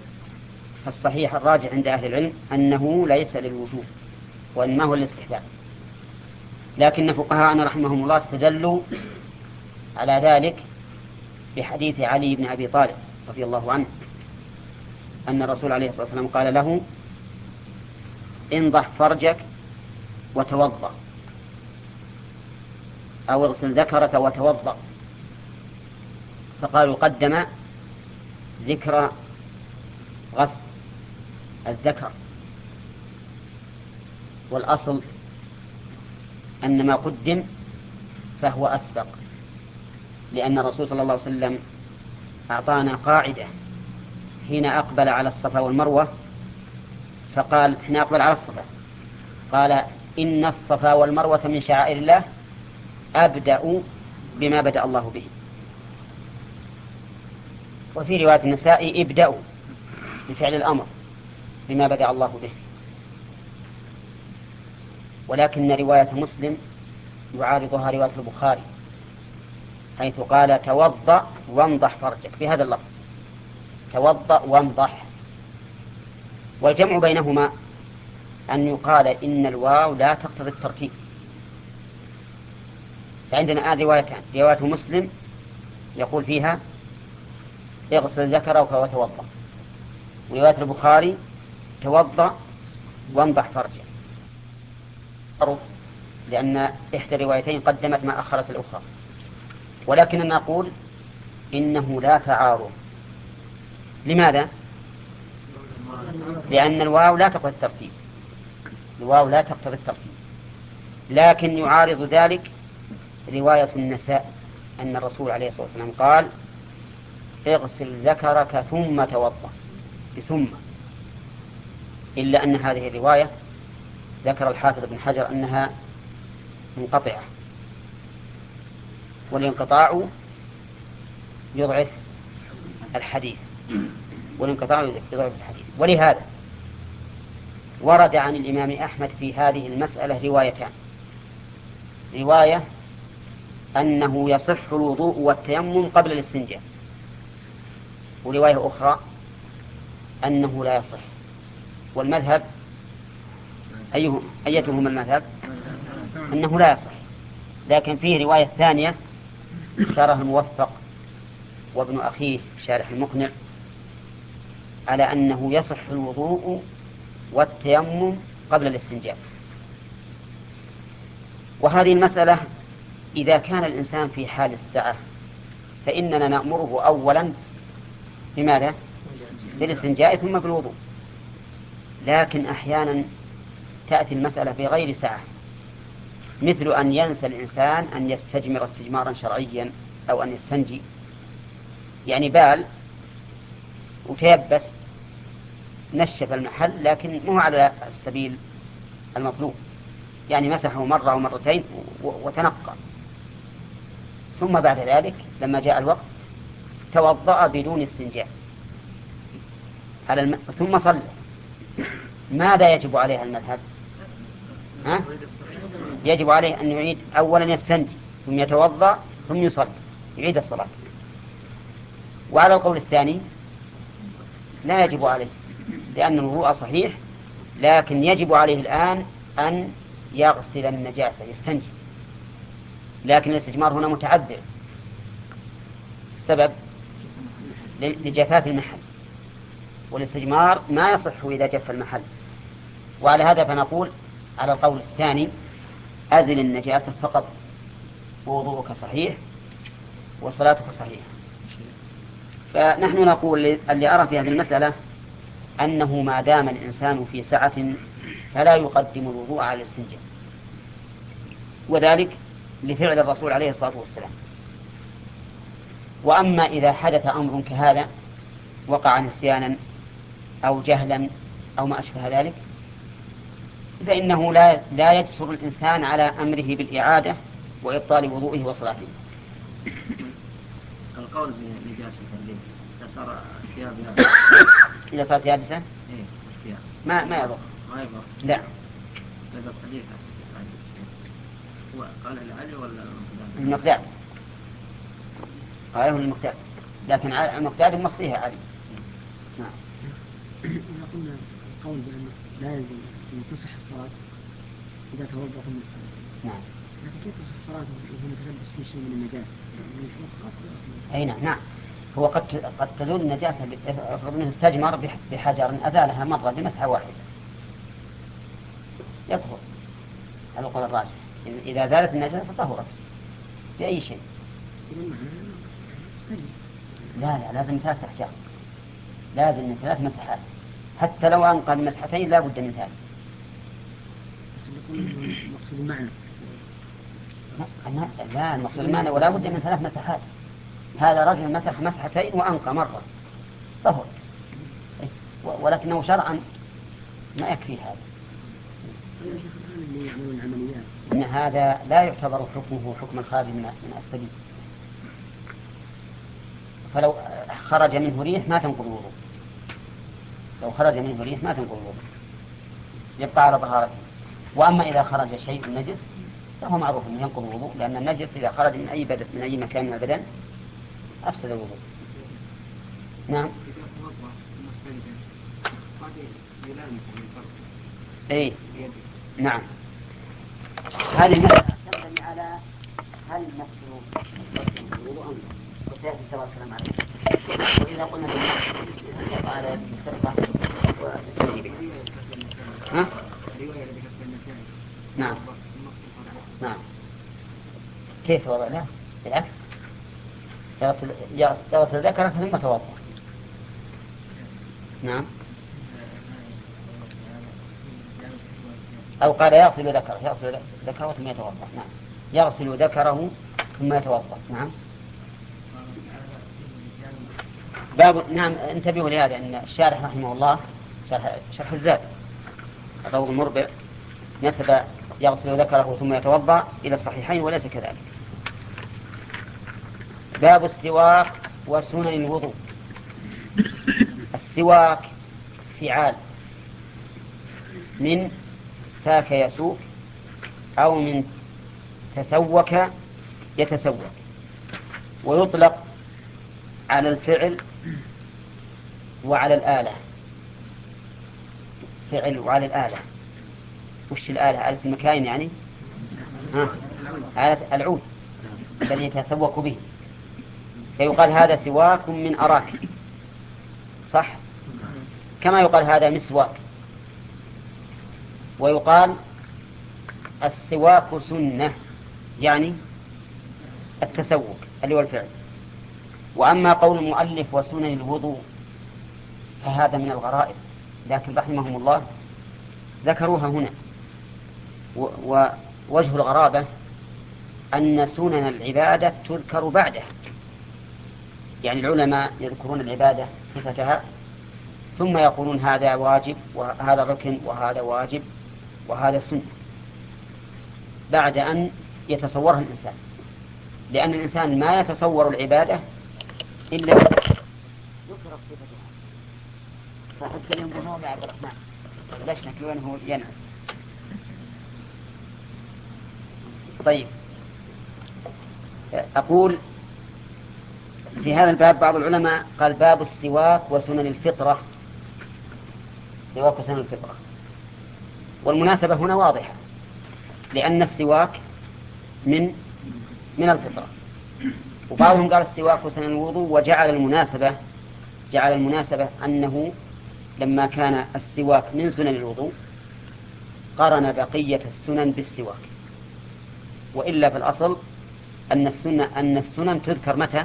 فالصحيح الراجع عند أهل العلم أنه ليس للوجوب وإنما هو للاستحباب. لكن فقهاءنا رحمهم الله استدلوا على ذلك بحديث علي بن أبي طالب رضي الله عنه أن الرسول عليه الصلاة والسلام قال له انضح فرجك وتوضأ. أو اغسل ذكرك وتوضأ. فقالوا قدم ذكر غسل الذكر. والأصل أن ما قدم فهو أسبق لأن الرسول صلى الله عليه وسلم أعطانا قاعدة حين أقبل على الصفا والمروة فقال حين أقبل على الصفا. قال إن الصفا والمروة من شعائر الله أبدأ بما بدأ الله به. وفي رواية النساء ابدأوا بفعل الأمر بما بدأ الله به. ولكن رواية مسلم يعارضها رواية البخاري حيث قال توضأ وانضح فرجك بهذا اللفظ. توضأ وانضح. والجمع بينهما أن يقال إن الواو لا تقتضي الترتيب. فعندنا الآن روايتان. رواية مسلم يقول فيها اغسل ذكرك وتوضأ. ورواية البخاري توضأ وانضح معروف لأن إحدى الروايتين قدمت ما أخرت الأخرى. ولكننا نقول إنه لا تعارض. لماذا؟ لأن الواو لا تقتضي الترتيب. الواو لا تقتضي الترتيب. لكن يعارض ذلك رواية النساء أن الرسول عليه الصلاة والسلام قال اغسل ذكرك ثم توضأ بثم. إلا أن هذه الرواية ذكر الحافظ بن حجر أنها منقطعة. والانقطاع يضعف الحديث. والانقطاع يضعف الحديث. ولهذا ورد عن الإمام أحمد في هذه المسألة روايتان. رواية أنه يصح الوضوء والتيمم قبل الاستنجاء. ورواية أخرى أنه لا يصح. والمذهب أيه أيتهما المذهب؟ أنه لا يصح. لكن فيه رواية ثانية اختارها الموفق وابن أخيه شارح المقنع على أنه يصح الوضوء والتيمم قبل الاستنجاء. وهذه المسألة إذا كان الإنسان في حال السعة فإننا نأمره أولا بماذا؟ بالإستنجاء ثم بالوضوء. لكن أحيانا تأتي المسألة في غير سعة مثل أن ينسى الإنسان أن يستجمر استجمارا شرعيا أو أن يستنجي. يعني بال وتيبس نشف المحل لكن مو على السبيل المطلوب. يعني مسحه مرة أو مرتين وتنقى. ثم بعد ذلك لما جاء الوقت توضأ بدون استنجاء على الم... ثم صلى ماذا يجب عليه المذهب؟ ها؟ يجب عليه أن يعيد أولا يستنجي ثم يتوضأ ثم يصلي يعيد الصلاة وعلى القول الثاني لا يجب عليه لأن الوضوء صحيح لكن يجب عليه الآن أن يغسل النجاسة يستنجي لكن الاستجمار هنا متعذر السبب لجفاف المحل. والاستجمار ما يصح إذا جف المحل. وعلى هذا فنقول على القول الثاني أزل النجاسة فقط. ووضوءك صحيح وصلاتك صحيحة. فنحن نقول اللي أرى في هذه المسألة أنه ما دام الإنسان في سعة فلا يقدم الوضوء على الاستنجاء. وذلك لفعل الرسول عليه الصلاة والسلام. وأما إذا حدث أمر كهذا وقع نسيانا أو جهلا أو ما أشبه ذلك فإنه لا لا يجسر الإنسان على أمره بالإعادة وإبطال وضوئه وصلاته. القول بنجاسة الليل إذا صار ثيابها إذا صارت يابسة إيه ثياب ما ما يضر. ما يضر؟ لا. قال العلي ولا المقداد؟ قاله المقداد. لكن المقداد موصيها علي نعم. إذا قلنا القول بأن لا يلزم أن تصح الصلاة إذا توضأ ثم نعم. لكن كيف تصح صلاته وهو متلبس في شيء من النجاسة؟ يعني أي نعم. نعم. هو قد قد تزول النجاسة افرض أنه استجمر بح- بحجر أزالها مرة بمسحة واحدة. يطهر على القول الراجح. إذا- إذا زالت النجاسة طهرت بأي شيء. لا لا لازم ثلاث أحجار لازم من ثلاث مسحات حتى لو أنقى مسحتين لا بد من ثالث. المقصود المعنى لا الم- لا المقصود المعنى ولا بد من ثلاث مسحات هذا رجل مسح مسحتين وأنقى مرة. طهر. إيه، ولكنه شرعا ما يكفي هذا. إن هذا لا يعتبر حكمه حكم الخارج من من السبيل. فلو خرج منه ريح ما تنقض الوضوء. لو خرج منه ريح ما تنقض الوضوء. يبقى على طهارته وأما إذا خرج شيء نجس فهو معروف أنه ينقض الوضوء لأن النجس إذا خرج من أي بدن من أي مكان من البدن أفسد الوضوء. نعم. إذا توضأ مستنجا قد يلامس الفرق أي بيده نعم. هذه المسألة تنبني على هل أم لا؟ وسيأتي سواء الكلام عليه. وإذا قلنا بالنفس على السرقة ها؟ نعم. نعم. كيف وضع لا بالعكس يغسل يغسل ذكره ثم توضأ نعم. أو قال يغسل ذكره يغسل ذكره ثم يتوضأ. نعم. يغسل ذكره ثم يتوضأ. نعم. باب نعم انتبهوا لهذا أن الشارح رحمه الله شرح, شرح الزاد. الروض المربع نسب يغسل ذكره ثم يتوضأ إلى الصحيحين وليس كذلك. باب السواك وسنن الوضوء. السواك فعال من ساك يسوك أو من تسوك يتسوك. ويطلق على الفعل وعلى الآلة. فعل وعلى الآلة. وش الآلة؟ آلة المكاين يعني؟ ها؟ آلة العود. الذي يتسوق به. فيقال هذا سواك من أراك. صح؟ كما يقال هذا مسواك. ويقال السواك سنة يعني التسوق اللي هو الفعل. وأما قول المؤلف وسنن الوضوء فهذا من الغرائب لكن رحمهم الله ذكروها هنا. ووجه الغرابة أن سنن العبادة تذكر بعده يعني العلماء يذكرون العبادة صفتها ثم يقولون هذا واجب وهذا ركن وهذا واجب. وهذا سنة بعد أن يتصورها الإنسان لأن الإنسان ما يتصور العبادة إلا ذكرت صفتها صاحب كلمة بنوم عبد الرحمن. وين هو ينعس. طيب. أقول في هذا الباب بعض العلماء قال باب السواك وسنن الفطرة. سواك وسنن الفطرة. والمناسبة هنا واضحة لأن السواك من من الفطرة. وبعضهم قال السواك وسنن الوضوء وجعل المناسبة جعل المناسبة أنه لما كان السواك من سنن الوضوء قرن بقية السنن بالسواك. وإلا في الأصل أن السنة أن السنن تذكر متى؟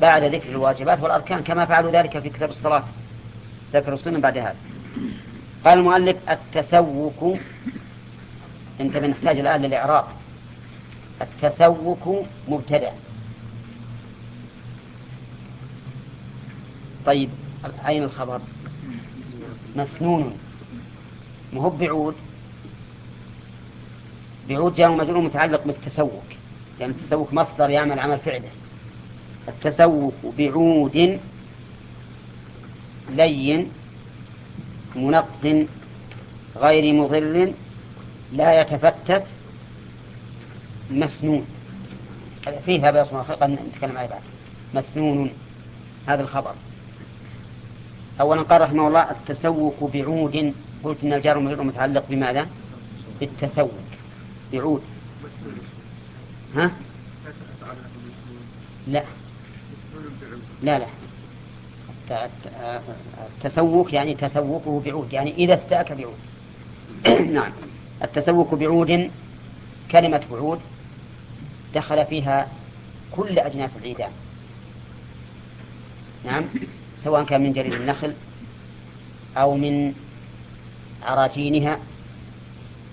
بعد ذكر الواجبات والأركان كما فعلوا ذلك في كتاب الصلاة. ذكروا السنن بعد هذا. قال المؤلف التسوك انت بنحتاج الآن للإعراب. التسوك مبتدأ. طيب أين الخبر؟ مسنون. مهب بعود. بعود جاء مجرور متعلق بالتسوك يعني التسوك مصدر يعمل عمل فعله. التسوك بعود لين منق غير مضر لا يتفتت مسنون. فيها بأصل الخلق نتكلم عليه بعد. مسنون هذا الخبر. أولا قال رحمه الله التسوق بعود. قلت إن الجار والمجرور متعلق بماذا؟ بالتسوق. بعود. ها؟ لا. لا لا. التسوق يعني تسوقه بعود يعني إذا استاك بعود. نعم. التسوق بعود كلمة بعود دخل فيها كل أجناس العيدان نعم. سواء كان من جريد النخل أو من عراجينها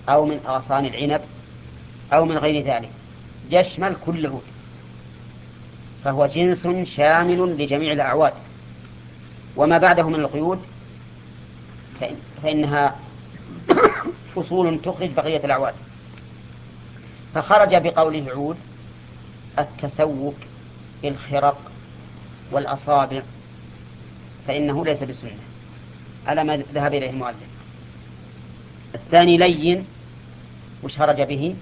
أو من أغصان العنب أو من غير ذلك. يشمل كل عود. فهو جنس شامل لجميع الأعواد. وما بعده من القيود فإنها فصول تخرج بقية الأعواد. فخرج بقوله عود التسوك بالخرق والأصابع فإنه ليس بسنة. على ما ذهب إليه المؤلف. الثاني لين وش خرج به؟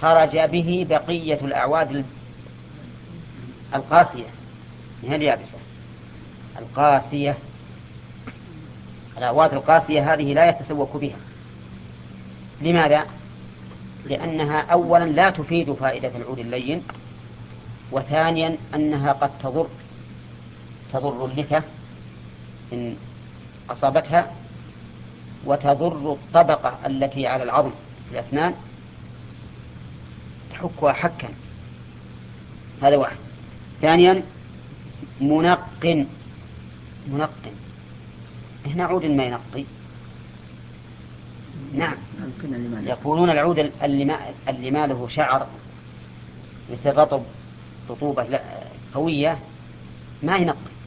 خرج به بقية الأعواد القاسية هي اليابسة. القاسية. الأعواد القاسية هذه لا يتسوك بها. لماذا؟ لأنها أولا لا تفيد فائدة العود اللين وثانيا أنها قد تضر تضر اللثة إن أصابتها وتضر الطبقة التي على العظم في الأسنان تحكها حكا. هذا واحد. ثانيا منق منق هنا عود ما ينقي نعم. يقولون العود اللي ما, اللي ما له شعر مثل رطب رطوبة قوية ما ينقي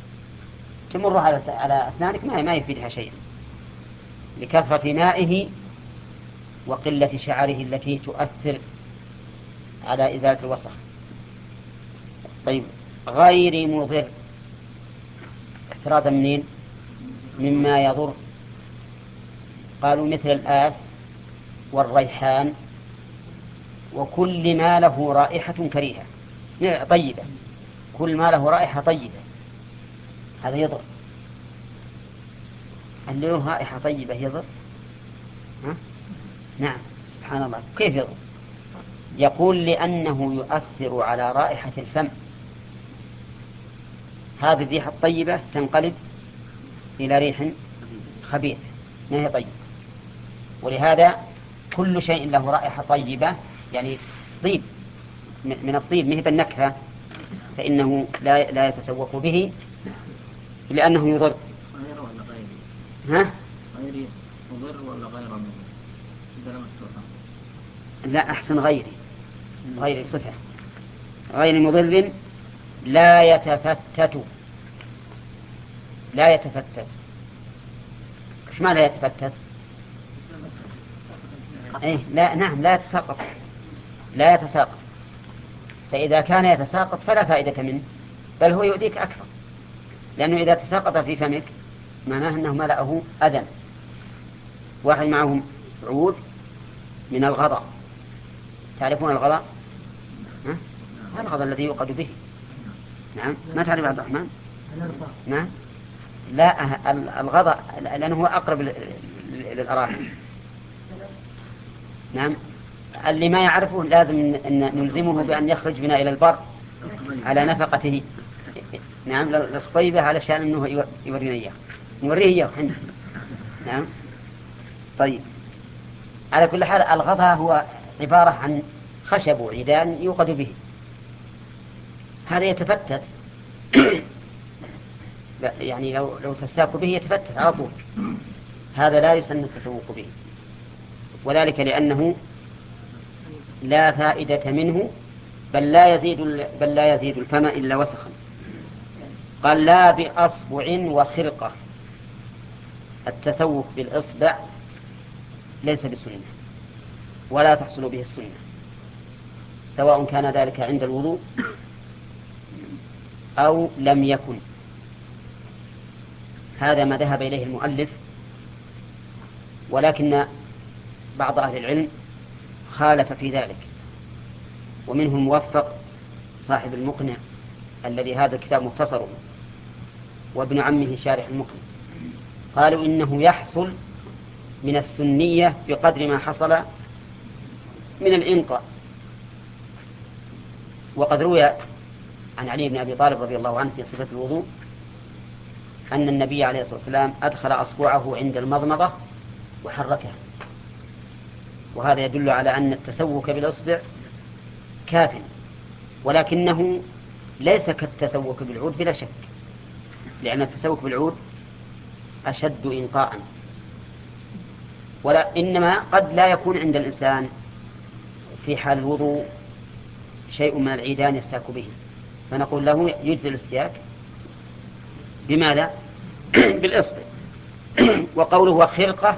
تمر على على أسنانك ما ما يفيدها شيئا. لكثرة مائه وقلة شعره التي تؤثر على إزالة الوسخ. طيب غير مضر. احترازا منين؟ مما يضر. قالوا مثل الآس والريحان وكل ما له رائحة كريهة. طيبة. كل ما له رائحة طيبة. هذا يضر. اللي له رائحة طيبة يضر؟ ها؟ نعم. سبحان الله. كيف يضر؟ يقول لأنه يؤثر على رائحة الفم. هذه الريحة الطيبة تنقلب إلى ريح خبيث. ما هي طيبة؟ ولهذا كل شيء له رائحة طيبة. يعني طيب من الطيب مهب النكهة؟ فإنه لا لا يتسوق به لأنه يضر. غير ولا غير؟ ها؟ غير مضر ولا غير مضر؟ لا أحسن غيري. غير صفة. غير مضر لا يتفتت. لا يتفتت. إيش معنى يتفتت؟ إيه لا نعم لا يتساقط. لا يتساقط. فإذا كان يتساقط فلا فائدة منه بل هو يؤذيك أكثر. لأنه إذا تساقط في فمك معناه أنه ملأه أذى. واحد معهم عود من الغضاء تعرفون الغضاء؟ ها؟ الغضاء الذي يوقد به؟ نعم. ما تعرف عبد الرحمن؟ نعم. لا الغضاء لأنه هو أقرب للأراضي. نعم. اللي ما يعرفه لازم أن نلزمه بأن يخرج بنا إلى البر على نفقته. نعم. للخطيبة علشان أنه يورينا إياه. نوريه إياه نعم. طيب. على كل حال الغضاء هو عبارة عن خشب وعيدان يوقد به. هذا يتفتت. يعني لو لو تساق به يتفتت على طول هذا لا يسن التسوق به. وذلك لأنه لا فائدة منه بل لا يزيد بل لا يزيد الفم إلا وسخا. قال لا بأصبع وخرقة. التسوق بالإصبع ليس بسنة ولا تحصل به السنة. سواء كان ذلك عند الوضوء أو لم يكن. هذا ما ذهب إليه المؤلف ولكن بعض أهل العلم خالف في ذلك ومنهم موفق صاحب المقنع الذي هذا الكتاب مختصر وابن عمه شارح المقنع. قالوا إنه يحصل من السنية بقدر ما حصل من الإنقاء وقد روي عن علي بن أبي طالب رضي الله عنه في صفة الوضوء أن النبي عليه الصلاة والسلام أدخل أصبعه عند المضمضة وحركها. وهذا يدل على أن التسوك بالإصبع كاف ولكنه ليس كالتسوك بالعود بلا شك لأن التسوك بالعود أشد إنقاء. ولا إنما قد لا يكون عند الإنسان في حال الوضوء شيء من العيدان يستاك به. فنقول له يجزي الاستياك. بماذا؟ بالإصبع وقوله وخرقة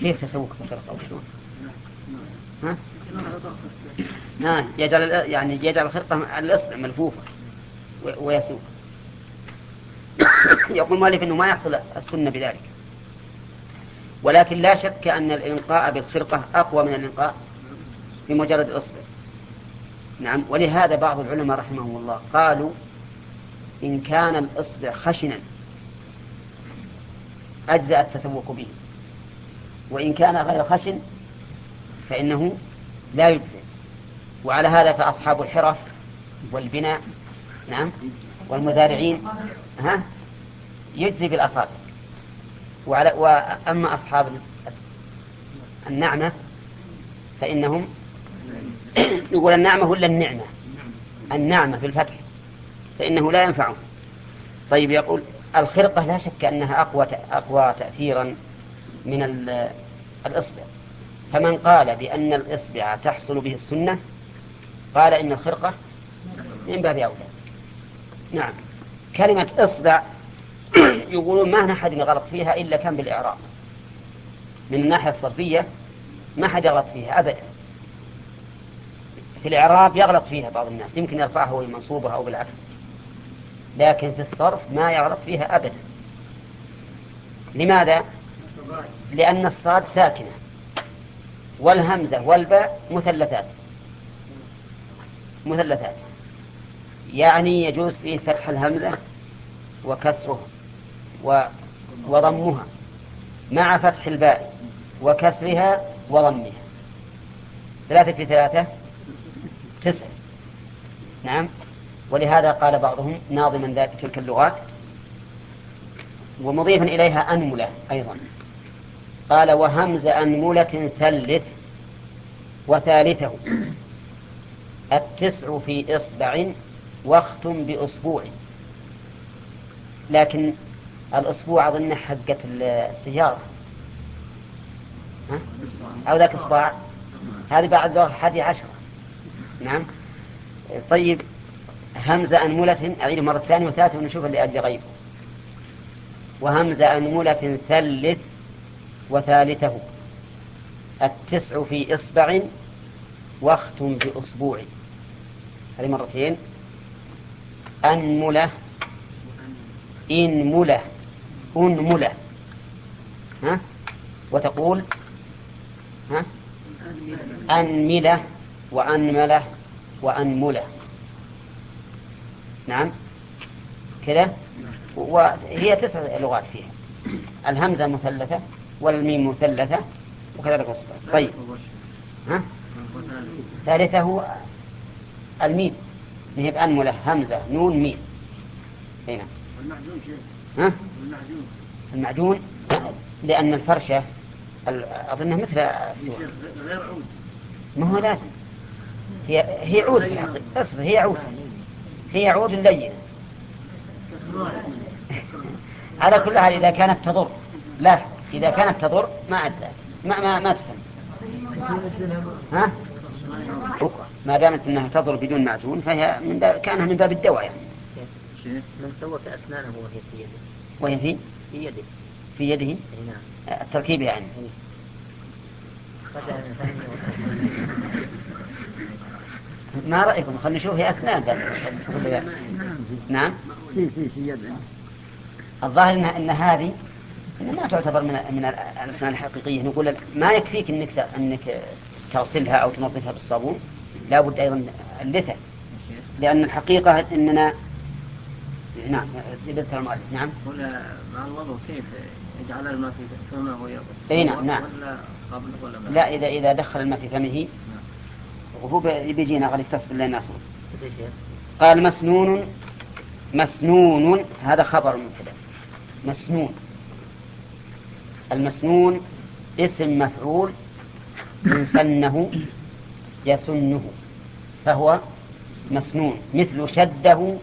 كيف تسوق بالخرقة وشلون؟ ها؟ يجعل يعني يجعل الخرقة على الإصبع ملفوفة ويسوق. يقول المؤلف إنه ما يحصل السنة بذلك. ولكن لا شك أن الانقاء بالخرقه أقوى من الانقاء بمجرد الاصبع نعم. ولهذا بعض العلماء رحمهم الله قالوا إن كان الإصبع خشنا أجزأ التسوق به وإن كان غير خشن فإنه لا يجزئ. وعلى هذا فأصحاب الحرف والبناء نعم والمزارعين ها يجزي بالأصابع. وعلى وأما أصحاب النعمة فإنهم يقول النعمة ولا النعمة؟ النعمة في الفتح فإنه لا ينفعهم طيب يقول الخرقة لا شك أنها أقوى أقوى تأثيرا من الإصبع. فمن قال بأن الإصبع تحصل به السنة قال إن الخرقة من باب أولى. نعم. كلمة إصبع يقولون ما أحد غلط فيها إلا كان بالإعراب. من الناحية الصرفية ما حد يغلط فيها أبدا. في الإعراب يغلط فيها بعض الناس يمكن يرفعها ويمنصوبها أو بالعكس. لكن في الصرف ما يغلط فيها أبدا. لماذا؟ لأن الصاد ساكنة والهمزة والباء مثلثات. مثلثات. يعني يجوز فيه فتح الهمزة وكسره و وضمها مع فتح الباء وكسرها وضمها. ثلاثة في ثلاثة. تسعة نعم. ولهذا قال بعضهم ناظما تلك اللغات ومضيفا إليها أنملة أيضا. قال وهمز أنملة ثلث وثالثه. التسع في إصبع واختم بأسبوع. لكن الأسبوع أظن حقة السيارة؟ أو ذاك إصبع. هذه بعد حادي عشرة نعم. طيب همزة أنملة أعيد مرة ثانية وثالثة ونشوف اللي أدري غيره. وهمزة أنملة ثلث وثالثه. التسع في إصبع واختم بأسبوع هذه مرتين. أنملة إنملة أنملة. ها؟ وتقول؟ ها؟ أنملة. وأنملة وأنملة. نعم؟ كذا؟ وهي تسع لغات فيها. الهمزة مثلثة والميم مثلثة وكذلك الصفات طيب. ها؟ ثالثة الميم. هي بأنملة همزة نون ميم. هنا والمعجون شيخ ها؟ والمعجون المعجون. لأن الفرشة ال- أظنها مثل السور غير عود ما هو لازم. هي هي عود في الحقيقة اصبر هي عود. هي عود لين على كل حال إذا كانت تضر. لا إذا كانت تضر ما أدرى ما ما ما تسمى ها؟ ما دامت أنها تضر بدون معجون فهي من باب كانها من باب الدواء. يعني من سوى أسنانه وهي في يده. وهي في؟ في يده. في يده؟ نعم. التركيب يعني. ما رأيكم؟ خلينا نشوف هي أسنان بس. نعم. في في في يد الظاهر ان إن هذه إن ما تعتبر من من الأسنان الحقيقية. نقول لك ما يكفيك إنك إنك تغسلها أو تنظفها بالصابون لابد أيضا اللثة. لأن الحقيقة اننا نعم ذكر المؤلف. نعم. ولا مع الوضوء كيف يجعل الماء في فمه ويغسل؟ أي نعم، نعم. ولا قبل ولا بعد؟ لا اذا إذا دخل الماء في فمه وهو بي- بيجينا غادي تصبر لنا شيخ قال مسنون مسنون هذا خبر مبتدأ. مسنون. المسنون اسم مفعول من سنه يسنه. فهو مسنون. مثل شده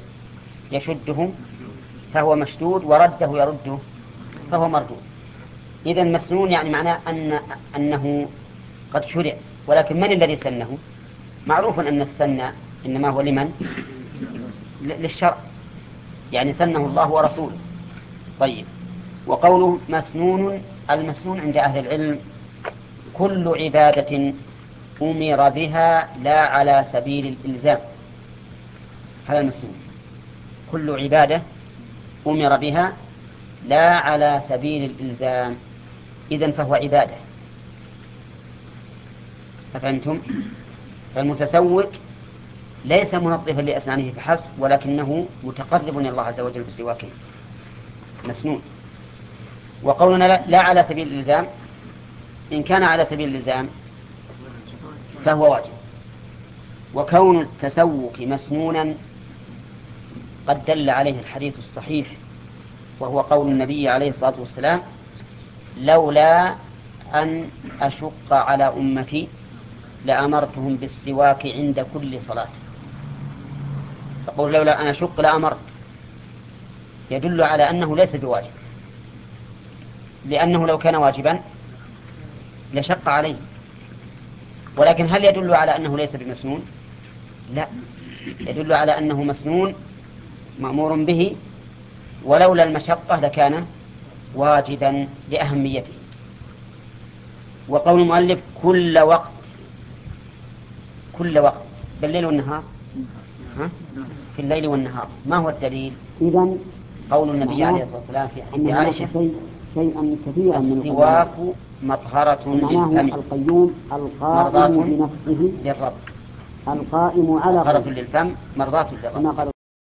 يشده فهو مشدود. ورده يرده فهو مردود. إذا مسنون يعني معناه أن أنه قد شرع. ولكن من الذي سنه؟ معروف أن السن إنما هو لمن؟ للشرع يعني سنه الله ورسوله. طيب. وقوله مسنون المسنون عند أهل العلم كل عبادة أمر بها لا على سبيل الإلزام. هذا المسنون. كل عبادة أمر بها لا على سبيل الإلزام. إذن فهو عبادة. أفهمتم؟ فالمتسوق ليس منظفا لأسنانه فحسب ولكنه متقرب إلى الله عز وجل بسواكه مسنون. وقولنا لا, على سبيل الإلزام. إن كان على سبيل الإلزام فهو واجب. وكون التسوق مسنونا قد دل عليه الحديث الصحيح وهو قول النبي عليه الصلاة والسلام لولا أن أشق على أمتي لأمرتهم بالسواك عند كل صلاة. يقول لولا أن أشق لأمرت. يدل على أنه ليس بواجب. لأنه لو كان واجبا لشق عليه. ولكن هل يدل على أنه ليس بمسنون؟ لا. يدل على أنه مسنون مأمور به. ولولا المشقة لكان واجبا لأهميته. وقول المؤلف كل وقت كل وقت بالليل والنهار. ها؟ في الليل والنهار. ما هو الدليل؟ إذا قول النبي عليه الصلاة والسلام في حديث عائشة شيئا كثيرا من السواك مطهرة للفم القيوم القائم بنفسه. للرب. القائم على مطهرة للفم مرضاة للرب.